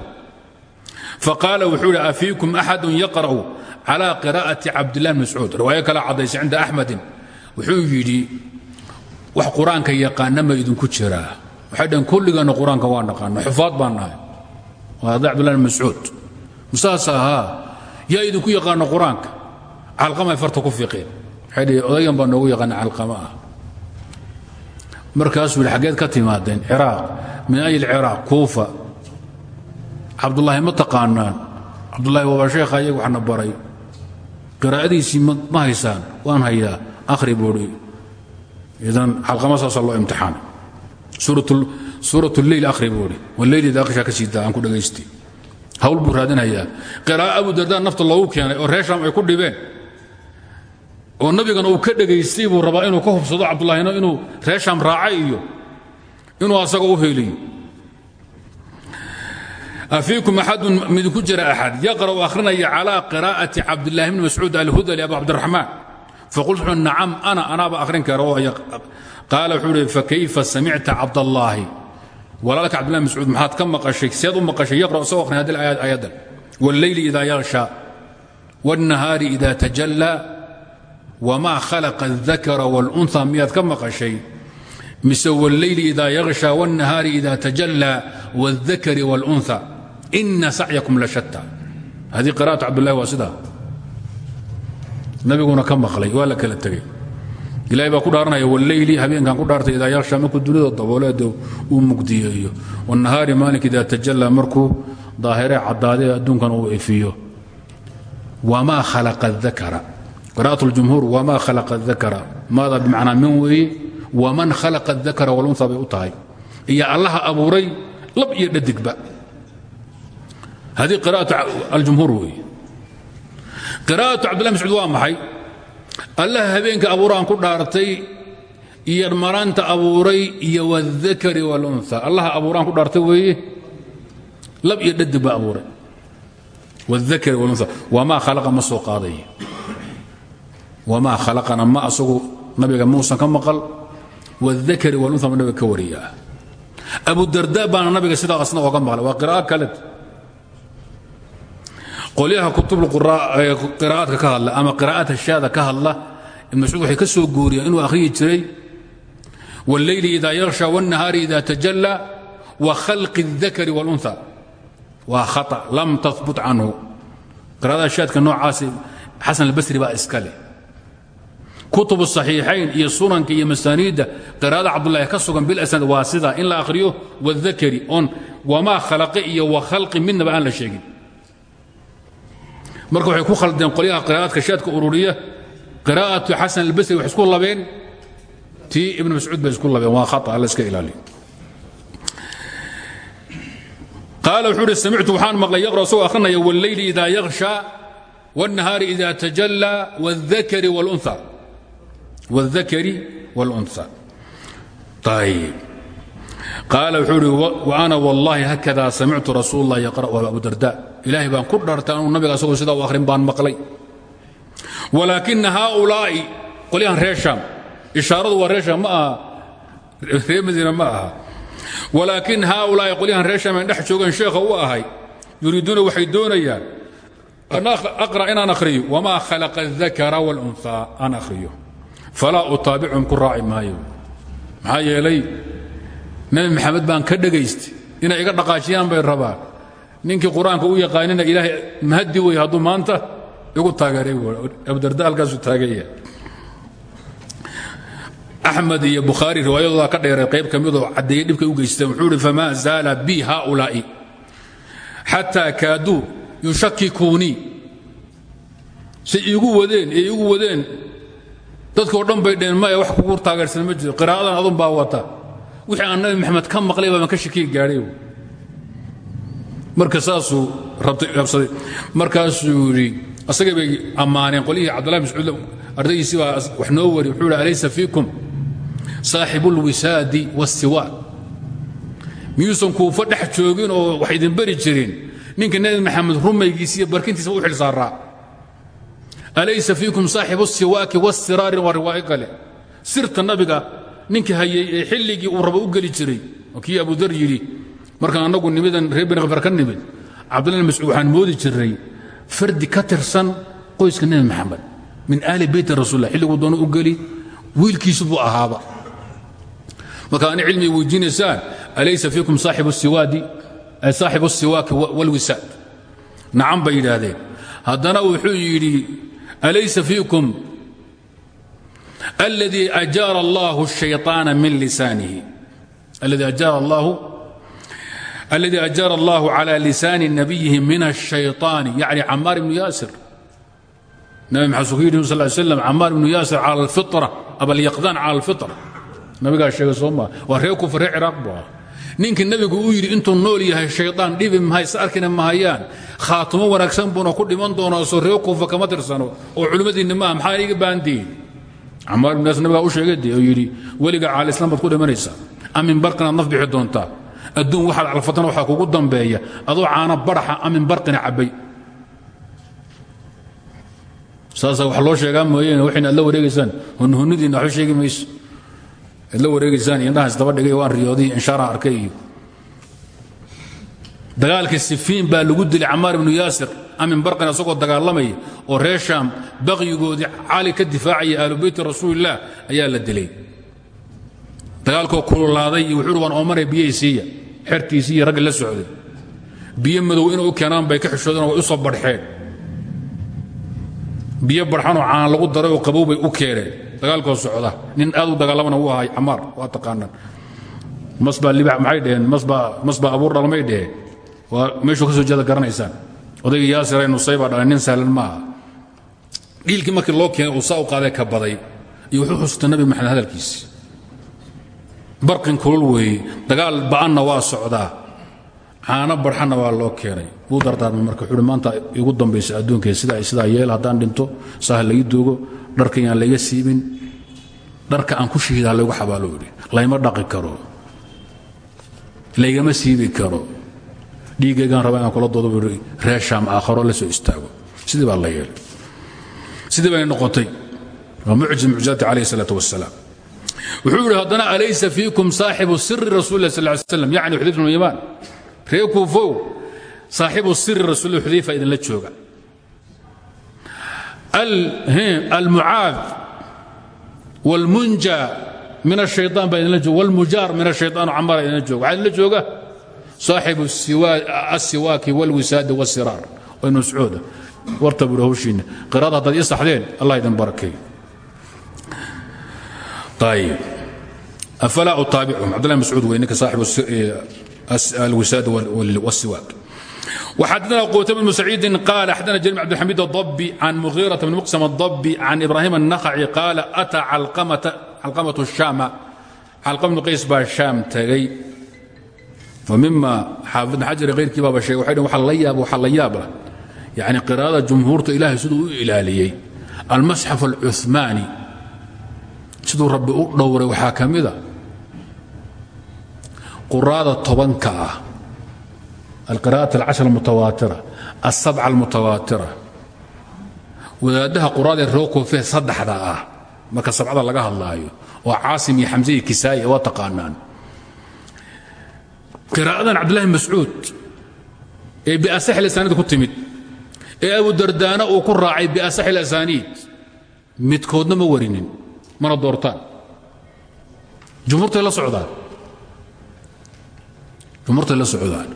faqaala wuxuu ihi afiikum axadun yaqra'u calى qiraa'ati cabdillahi bn mascuud. Riwaayo kale caddaysa cinda axmedin. Wuxuu yidhi wax qur'aanka yaqaana ma idinku jiraa waxay dhaheen kulliganna qur'aanka waa naqaana xufaad baan waa arday cabdillahi bn mascuud. Musaas ahaa yaa idinku yaqaana qur'aanka? Farta ku fiiqeen. Waxay odayan baa noogu yaqaana calqama ah. Markaasuu yidhi ka timaadeen ciraaq. Min ayl ciraaq? Kuufa. Cabdullaahi ma taqaanaan. Cabdullaahi waaba sheekha waxna baray. Qiraa'adiisii ma haysaan. Waan hayaa. Akhri buuhi idan calqama saasaa loo imtixaana suurat lleyl akhri buuhi waleyl ida akhrishaa ka siidaa aan ku dhagaystay hawl buu raadinayaa. Qiraa'a abu dardaa nafta loogu keenay oo reer shaam ay ku dhibeen. Oo nabigana uu ka dhegaystay buu rabaa inuu ka hubsado cabdullaahina inuu reer shaam raacay iyo inuu asaga u heliyo afiikum axadun midinku jira axad. Yaqra'u akhrinaya calaa qiraa'ati cabdillaahi bni mascuud alhudali abu cabdiraxmaan faqultu wuxuu nacam ana anaaba akhrin kara oo qaala wuxuu ihi fakayfa samicta cabdallaahi walaalka cabdillahi mascuud maxaad ka maqashay seed u maqashay yaqra' isagoo akhrin hadii aayaddan walleyli ida yaghsha wاlnahaari ida tajallaa wma khalaqa الذakra wاlأnثى miyaad ka maqashay mise wاlleyli ida yaغshى wالnahaari ida tajallى wالذakri wاlأnثى ina sacyakum la shatta haddii qira'atu cabdullahi waa sidaa nabiguna ka maqlay waa la kala tegey. Ilahay baa ku dhaaranaya walleyli habeenkan ku dhaartay idaa yaksha markuu dunida dabooleed uu mugdiyeeyo. Wanahaari maalinka idaa tajallaa markuu daahiree cadaade adduunkana uu ifiyo wamaa khalaqa dakara qira'at ljumhuur wamaa khalaqa dakara maada bimacnaa min weeye waman khalaqa dakara walunsa bay u tahay. Iyo allaha abuuray lab iyo dhadigba haddii qira'at aljumhuur qراءaة cabdالله مسcuud waa maxay allaha habeenka abuuraan ku dhaartay iyo maraanta abuuray iyo والذakri والأnثى allaha abuuraan ku dhaartay weeye lab iyo dhadig ba abuuray والذakri والأnثى وma khلqa ma soo qaaday wma khalaqana ma asagu nabiga muusan ka maqal wاdakri wاlunha ma nabiga ka wariyaa abudarda baana nabiga sidaa asna oga maqlay waa qira'a kale qolyaha kutub qiraa'aadka ka hadla ama qiraa'aat hashaada ka hadla ibn mascuud waxay ka soo guuriyeen inuu akhriyi jiray wاlleyli ida yaغsha wالnahaari ida tajallى wakhalqi الذakri wاlunha waa khaطأ lam tahbut canhu qiraa'ada hashaadka noocaasi xasan albasri baa iska leh kutub الصaxiixayn iyo sunanka iyo masaaniidda qiraa'ada cabdulahi ka sugan bilasnad waa sida in la akhriyo wاdakri on wamaa khalaqe iyo wakhalqi midnaba aan la sheegin marka waxay ku khaldeen qolyaha qiraa'aadka shaadka ururiya qiraa'atu xasan albasri waxay isku labeen tii ibn mascuud bay isku labeen waa khata alla iska ilaaliyo qaala wuxuu uhi samictu waxaan maqlay yaqra isagoo akhrinaya wاlleyli ida yaغsha wالnahaari ida tajallى wاdakri wاlأnثى wاlذakri wاlأnثى ayb qaala wuxuu idhi wa ana wallaahi hakadaa samictu rasuul lah yaqra'u abudarda ilaahay baan ku dhartay anuu nabiga asagoo sidaa u ahrin baan maqlay. Walaakina haaulaa'i qolyahan reer shaam ishaaradu waa reer ma aha. Ma aha. Walaakin haaulaa'i qolyahan reer shaam aan dhex joogeen ahay yuriiduuna waxay doonayaan an aqra' inaan akhriyo wamaa khalaqa adakara wاlunhaa aan akhriyo. Falaa utaabicum ku raaci maayo. Maxaa yeelay nabi maxamed baan ka dhagaystay. Inay iga dhaqaajiyaan bay rabaan. Ninkii qur'aanka u yaqaanina ilaahay mahadi wey hadduu maanta igu taageeray abudarda halkaasu taagaya axmed iyo bukhaari riwaayadooda ka dheeray qayb ka midoo caddeeyey dhibkay u geysteen wuxuu ihi famaa zaala bi haaulaa'i. Xataa kaaduu yushakikuunii say iigu wadeen ee iigu wadeen dadkoo dhan bay dheen maya wax kugu taageersan ma jiro qiraa'adan adun baa wata wixii aan nabi maxamed ka maqlay baa ka shakiyi gaadhay marka saasuu rabsaday markaasuu yidhi asagay bay ammaaneen. Qolyihii cabdullahi mascuud ardaydiisii baa wax noo wari. Wuxuu yidhi alaysa fiikum saaxibu lwisaadi waasiwaak miyuusan kuufa dhex joogin oo wax idin bari jirin. Ninka nebi maxamed rumaygiisa iyo u xil saaraa. Alaysa fiikum saaxibu siwaaki wasiraari waa riwaayo kale. Sirta nabiga ninkii hayay ee xilligii uu rabo u geli jiray. Kii abudar yidhi markaan annagu nimidan reer bani khafar ka nimid cabdullahi mascuud waxaan moodi jiray fardi ka tirsan qoyska nebi maxamed min aali beyti rasuullah xilliguu doono u geli wiilkiisu buu ahaaba. Marka ani cilmiga weydiinaysaan alaysa fiikum saaxibu siwaaki walwisaad nacan bay yidhaahdeen. Haddana wuxuu yidhi alaysa fiikum اldي أjاar الlah الشhayطاaن min lisaanihi اladي أjاar الlahu اladي أjاar الlah عalى lisaani نabiyihi min الشhayطاan yaعni camaar ibnu yaasir nabi maxaa su ku yidhi sal slam camaar ibnu yaasir calى الfiطرة abalyaqdaan calى الfiطرة nabigaa sheegay soo maa waa reer kufa reer ciraaq buu ah ninkii nebigu uu yidhi intuu nool yahay shayطaan dhibi mahayse arkina mahayaan khaatumo wanaagsan buuna ku dhiman doonaa soo reer kufa kama tirsano oo culimmadiinni maaha maxaa iga baandiin camaar ibn yaas nabigaa u sheegay dee oo yidhi weliga caalislam baad ku dhimanaysaa. Amin barqinaad naf bixi doontaa. Adduun waxaad calfatana waxaa kugu dambeeya. Adoo caana baraxa amin barqina cabbay. Saasaa wax loo sheegaa mooyeen waxayna la wareegaysaan. Hunhunidiinna waxba sheegi mayso. La wareegaysaan indhahaas daba dhigay waan riyooday inshaaraan arkay iyo dagaalkii sifiin baa lagu dilay camaar ibnu yaasir amin barqin asagoo dagaalamaya oo reer shaam baqyigoodii cali ka difaacaya ahlu beyti rasuulillaah ayaa la dilay. Dagaalkoo kululaaday iyo wuxuu waan oomanaya biyahii siiya xertiisii la socday. Biyo madow inay bay ka xishoodeen way u soo badhxeen biyo barxanoo caan lagu daray oo qabow u keeneen. Dagaalkoo socda nin aad u dagaalamana wuu ahay camaar waa taqaanaan. Masbaa libax maxay dheheen abuur dhalmay dheheen waa meeshuu ka soo jeeda garanaysaan. Odayga yaasira nusaybaa dhalay nin sahlan ma aha dhiilkii loo keenay uu saa u ka baday iyo wuxuu xusutay nabi maxamed hadalkiisi barqin kulul weeye dagaal ba'anna waa socdaa. Caano barxanna waa loo keenay. Wuu dardaarmay marka wuxuu maanta igu dambaysa adduunkee sidaa sidaa yeel haddaan dhinto saha laii duugo dharkan yaan layga siibin dharka aan ku shahiidaa laygu xabaalo yidhi. Layma dhaqi karo laygama siibi karo dhiiggaygaan rabaa inaan kula doodo buu aakharo la soo istaago. Sidii baa la yeelay. Sidii bayna noqotay. Waa mucjiz mucjizaati calayh salaat wasalaam wuxuu yidhi haddana alaysa fiikum saaxibu siri rasuuli lah sal ly slam yacni xudayfa bnu yamaan. Ree kuufow saaxibu siri rasuul xudayfa idinla jooga. Almucaad wاlmunja min ashayaan baa idinla jooga. Walmujaar min ashayaan camara idinla jooga. Waxaa idinla jooga? saaxibu الsiwaaki wاlwisaadi wالsiraar ibnu mascuuda warta buuri hawshiinna qiraada haddaad ii saxdeen allah idin barakeeyo ayib afalaa utaabichum cabdullah mascuud wey ninka saaxibu الwisaad wالsiwaak وxadثna qutayb بن سacيidi qال xadثna jرير بن عبدالحميد الضبي عن مغيرة بن مقسم الضبي عن إبراهيم النخعي قال أtى calqمة الشام calqم بن qays baa شhaam tagay mima xaafid bn xajar ayrkiibaaba heegay way wa la yaab waxa la yaab ah. Yani qiraa'ada jumhuurta ilaahay siduu u ilaaliyey. Almasxaf alcumaani siduu rabbi u dhowray waxaa ka mida quraada tobanka ah. Alqira'at alcashar almutawaatira alsabca almutawaatira. Wadaaddaha quraadaee roo koofee saddexda ah marka sabcada laga hadlaayo oo caasim iyo xamse iyo kisaa'i waa taqaanaan qiraa'adan cabdillahi mascuud ee biasax ilasaaniid ku timid ee abu dardaana uu ku raacay biasax ilasaaniid midkoodna ma warinin mana doortaan. Jumhuurtay la socdaan. Jumhuurtay la socdaan.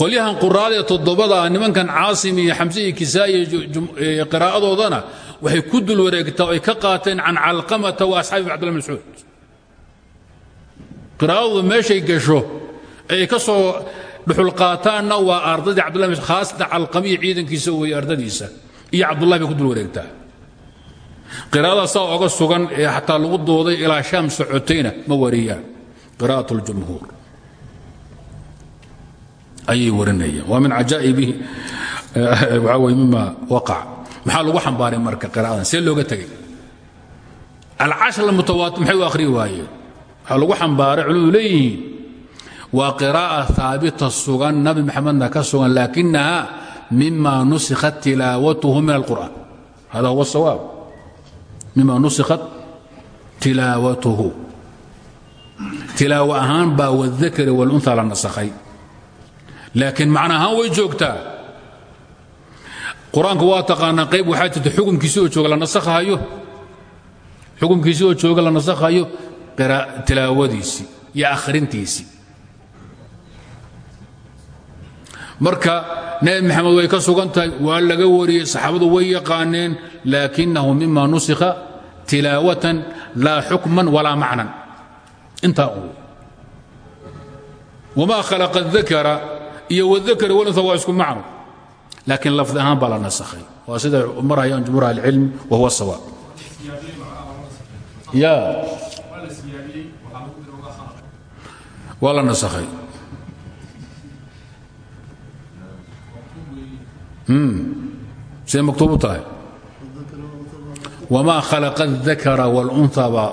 Qolyahan quraada ee toddobada ah nimankan caasim iyo xamse iyo kisaa'i iyo qiraa'adoodana waxay ku dul wareegtaa ay ka qaateen can calqamata wa asxaabi cabdillah mascuud. Qiraa'adooda meeshay gasho ay ka soo dhuxulqaataanna waa ardadii cabdullah khaasatan calqamiya ciidankiisa weeye ardadiisa iyo cabdullahi bay ku dul wareegtaa qiraa'ada saa sugan ee xataa lagu dooday ilaa shaam socotayna ma wariyaan qiraa'at اljumhuur ayay warinayaan. Waa min cajaa'ibihi waxaa weye mima waqac. Maxaa lagu xambaaray marka qiraa'adan see looga tegey alcashar mutawaatir maxay u akhriyi waayeen? Waxaa lagu xambaaray culimadu waa qiraa'a haabita sugan nabi maxamedna ka sugan laakinaha mima nusikhat tilaawatuhu min alqur'an hada huwa sawaab. Mima nusikhat tilaawatuhu. Tilaawo ahaan baa wadakari walunha la nasakhay. Laakiin macna ahaan way joogtaa. Qur'aanku waa taqaanaa qayb waxaa jirta xukumkiisi oo jooga la nasakhayo xukumkiisi oo jooga la nasakhayo tilaawadiisii iyo akhrintiisii marka nebi maxamed way ka sugan tahay waa laga wariyey saxaabadu way yaqaaneen laakinahu mima nusikha tilaawatan laa xukman walaa macnan. Intaa u wamaa khalaqa dakara iyo wadakari walunha waa isku macno. Laakiin lafdi ahaan baa la nasakhay. Waa sida marayaan jumhuur ahlicilm wa huwa sawaab. Ya waa la nasakhay siday maktuubu tahay wamaa khalaqa الذakara wاlأunثى baa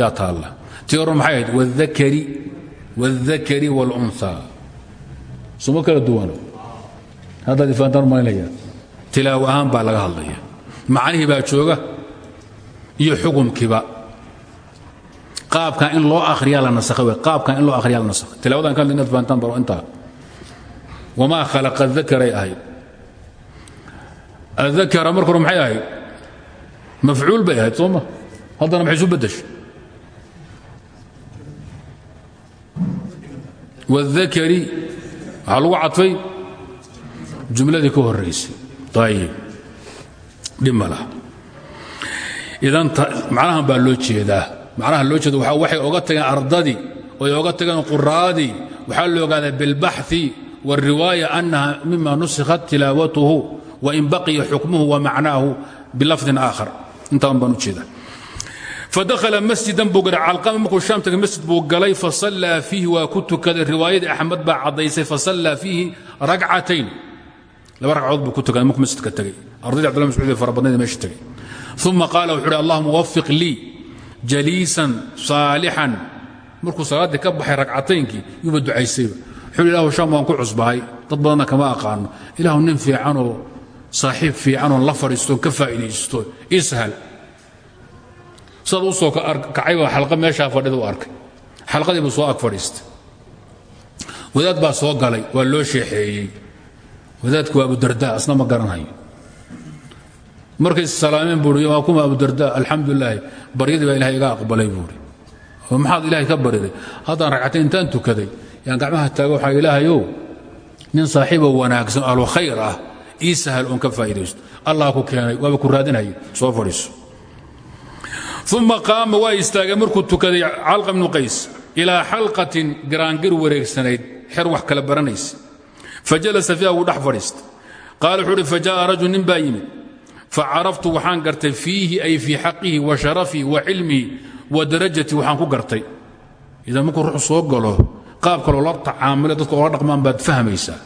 yaa taalla tii hore maxay ahayd wاذakari wاذakari wاlأunثى suma kala duwano haddaad ifaantaan maynaya tilaawo ahaan baa laga hadlaya macnihii baa jooga iyo xukumkiiba qaabkan in loo akhriyaa la nasakhay wey qaabkan in loo akhriyaa la nasakhay tilaawadan ka hadla inaad fahantaan baro intaa wamaa khalaqa dakaray ahayd adakara marka hore maxay ahayd mafcuul bay ahayd sooma haddana maxay isu beddeshay waاdakari waxaa lagu cadfay jumladii ka horaysay ayib dhib ma laha idan macnahan baa loo jeedaa macnaha loo jeeda waxay oga tageen ardadii oy oga tageen quraadii waxaa la ogaadaa bilbaxثi wاlriwaaya annaha mima nusikhat tilaawatuhu wain baqiya xukmuhu wamacnaahu bilafdin aakhar. Intaan baan u jeeda fadakhala masjidan buu galay. Calqama markuu shaam tagay masjid buu galay fasallaa fiihi waa ku tukaday. Riwaayadii axmed baa caddaysay fasallaa fiihi ragcatayn laba ragcadood buu ku tukaday markuu masjidka tegey ardayda abdullah mascuud ee fara badnayd meesha tegey uma qaala wuxuu uhi allahuma wafiq lii jaliisan saalixan. Markuu salaaddii ka baxay ragcataynkii yuuba ducaysayba wuxuu ilahu shaam waan ku cusbahay. Dad badanna kama aqaano. Ilaahu nin fiicanoo saaxiib fiicanoon la fadhiistoon ka faa'iidaysto ishal sidaad u soo kacayba xalqa meeshaa fadhida u arkay. Xalqadii soo ag fadhiistay. Wadaad baa soo galay waa loo sheexeeyey. Wadaadku waa abudarda asna ma garanhayo markay salaameen buui waa kuma abudarda alxamdulilaahi baryadii baa ilahay iga aqbalay buuri oo maxaad ilaahay ka bariday haddaan ragcatay intaan tukaday yaan gacmaha taaga waxaa ilaahayow nin saaxiiboo wanaagsan ahlu khayr ah ii sahal oon ka faa'iidaysto. Allah ku keenay waaba ku raadinaya soo fadhiiso. Uma qaama waa istaagay markuu tukaday calqa bnu qays ilaa xalqatin garaangir wareegsanayd xer wax kala baranaysa. Fajalasa fiiha wuu dhex fadhiistay qaala rajul nin baa yimid. Facaraftu waxaan gartay fiihi ay fii xaqihi wa sharafihi wa cilmihi wa darajatii waxaan ku gartay. Idan markuu ruux soo galo qaab kaloo la tacaamule dadka ola dhaqmaan baad fahmaysaa.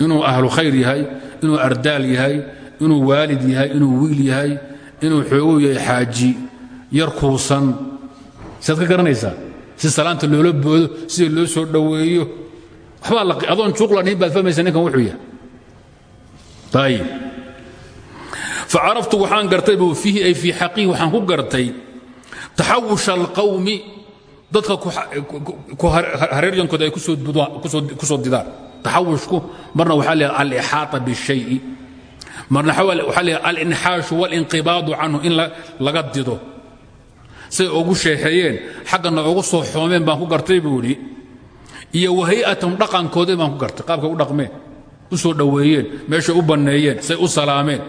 Inuu ahlu khayr yahay inuu ardaal yahay inuu waalid yahay inuu wiil yahay inuu xoogow yahay xaaji yar kuusan saad ka garanaysaa si salaanta loola boodo sida loo soo dhoweeyo waxbaa adoon juuqlanihin baad fahmaysa ninkan wuxuu yahay ayib facaraftu waxaan gartay bu fiihi ay fii xaqihi waxaan ku gartay taxawusha alqawmi dadka hareeryankooda ay ku soo didaan taxawushku marna waxaa leeyahay alixaata bishayi. Marna waxaa leeyahay alinxaashu walinqibaadu canhu in laga dido. Say ugu sheexeeyeen xaggana ugu soo xoomeen baan ku gartay buu iyo wahay'atan dhaqankoodii baan ku gartay qaabkay u dhaqmeen. U soo dhoweeyeen meeshay u banneeyeen say u salaameen.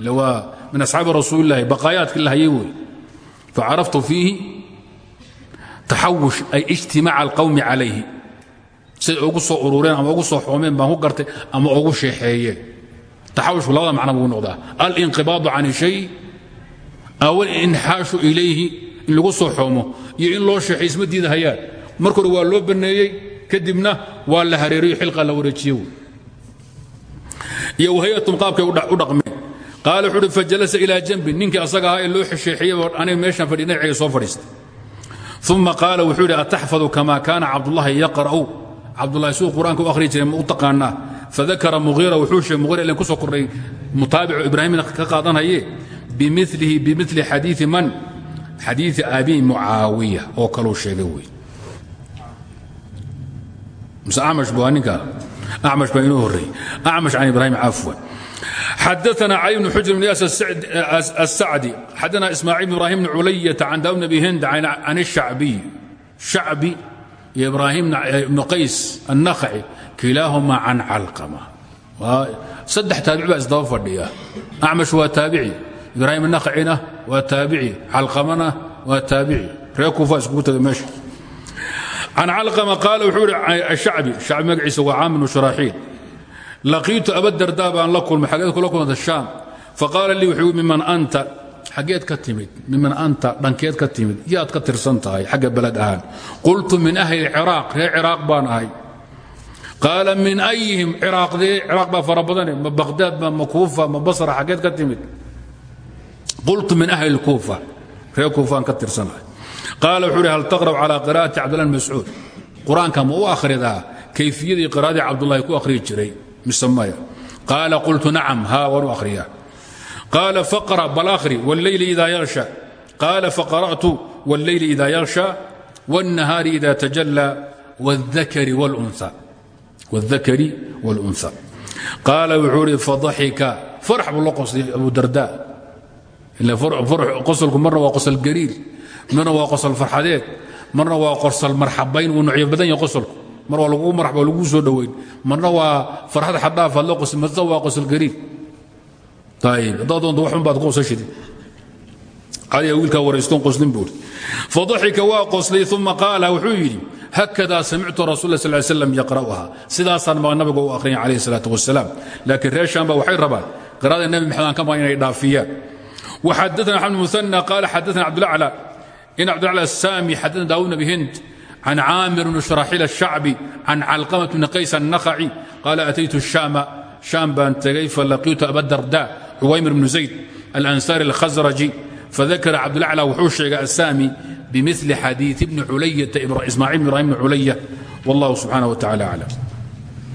Waa min asxaabi rasuulillahi baqaayaadkii la hayay wey facaraftu fiihi taxawush ay ijtimaaca alqawmi say ugu soo urureen ama ugu soo xoomeen baan ku gartay ama ugu sheexeeyeen taxawushku labada macno buu noqdaa. Alinqibaadu can shay aw alinxaashu ilayhi in lagu soo xoomo iyo in loo sheexay isma diida hayaan hore waa loo banneeyey kadibna waa la hareeriyo xilqaa la wareejiye iyo wahayatun qaabkay u dhaqmeen. Qaala wuxuu uhi fajalasa ilaa janbin. Ninkii asaga ahaa ee loo xesheexiyey aniga meeshaan fadhi dhinacayga soo fadhiistay. Uma qaala wuxuu yidhi ataxfadu kama kaana cabdullahi yaqra'u cabdulahi suu qur'aanka u ahri jiray ma u taqaanaa? Faakara muiira wuxuu sheeg muiira ilan ku soo kordhay mutaabicu ibraahimna ka qaadanaye bimilihi bimili xadiii man? Xadiii abi mucaawiya oo kaluu sheegay wey mise amash bu waa ah ninka? Amash baa inuu horreeyey amash can ibraahim cafwan. Xadana cali bn xujr bn yaas asacdi xadana ismaaciil bn ibrahim bn culayata can daawud bn abi hind can shacbiy shacbi iyo ibrahim eh, ibnu qays annakhaci kilaahumaa can calqama. Saddex taabici baa isdaba fadhiya. Acmash waa taabici ibraahim annakacina waa taabici calqamana waa taabici. Reer kuufa iskugu taga meesha. Can calqama qaala wuxuu ihi ashacbi shacbi magaciisa waa caam bnu shuraaxiil. Laqiitu abadardaa baan la kulmay xageed kula kulanta shaam. Faqaala lii wuxuu miman anta? Xageed ka timid miman anta dhankeed ka timid yaad ka tirsan tahay xagga beled ahaan. Qultu min ahli ciraaq reer ciraaq baan ahay. Qaala min ayihim ciraaqdee ciraaq baa fara badane ma baqhdaad ba ma kuufa ma basra xageed ka timid. Qultu min ahli kuufa reer kuufaan ka tirsanahay qaala wuxuu ihi hal taqra'u calaa qira'ati cabdillah bn mascuud? Qur'aanka ma u akhridaa kayfiyadii qiraa'adii cabdullahi ku akhriyi jiray mise maya? Qaala qultu nacam haa waan u akhriyaa qaala faqra bal akhri wاlleyli ida yaghsha qaala faqara'tu wاlleyli ida yaghsha wاnnahaari ida tajalla wاlذakari wاlأnثى qaala wuxuu ihi fadaxika farx buu la qoslay abu darda qosolku marna waa qosol gariir marna waa qosol farxadeed marna waa qosol marxabayn wuu nucyo badan yahay qosolku mar waa lagu marxaba lagu soo dhoweyn marna waa farxad xadhaafaad la qosl marna waa qosol gariir adaadoontowbaadwiilkawaraystonlinbuifaضaxika waa qoslay uma qaala wuxuu yidhi hakadaa samictu rasul sl slam yaqra'uha sidaasaan maa nabiga u akhriya calayh salaatu wasalaam laakiin reeshaanba waxay rabaan qira'ada nebi maxamed aan ka maa inay dhaafiyaan waxadana xamd muana qaala xadana cabdlacla in cabdilacla asaami xadana daawud nabi hind can caamir bni shraxil ashacbi can calqamat bni qays annakhaci qaala ataytu shaama shaam baan tegay falaqiitu abadarda uwaymir bnu zayd alansaari alkhasraji fadakara cabdulacla wuxuu sheegay assaami bimili xadiii bni ulaya ismaaciil bn ibrahim bni culaya wallah subxaanah wa tacala aclam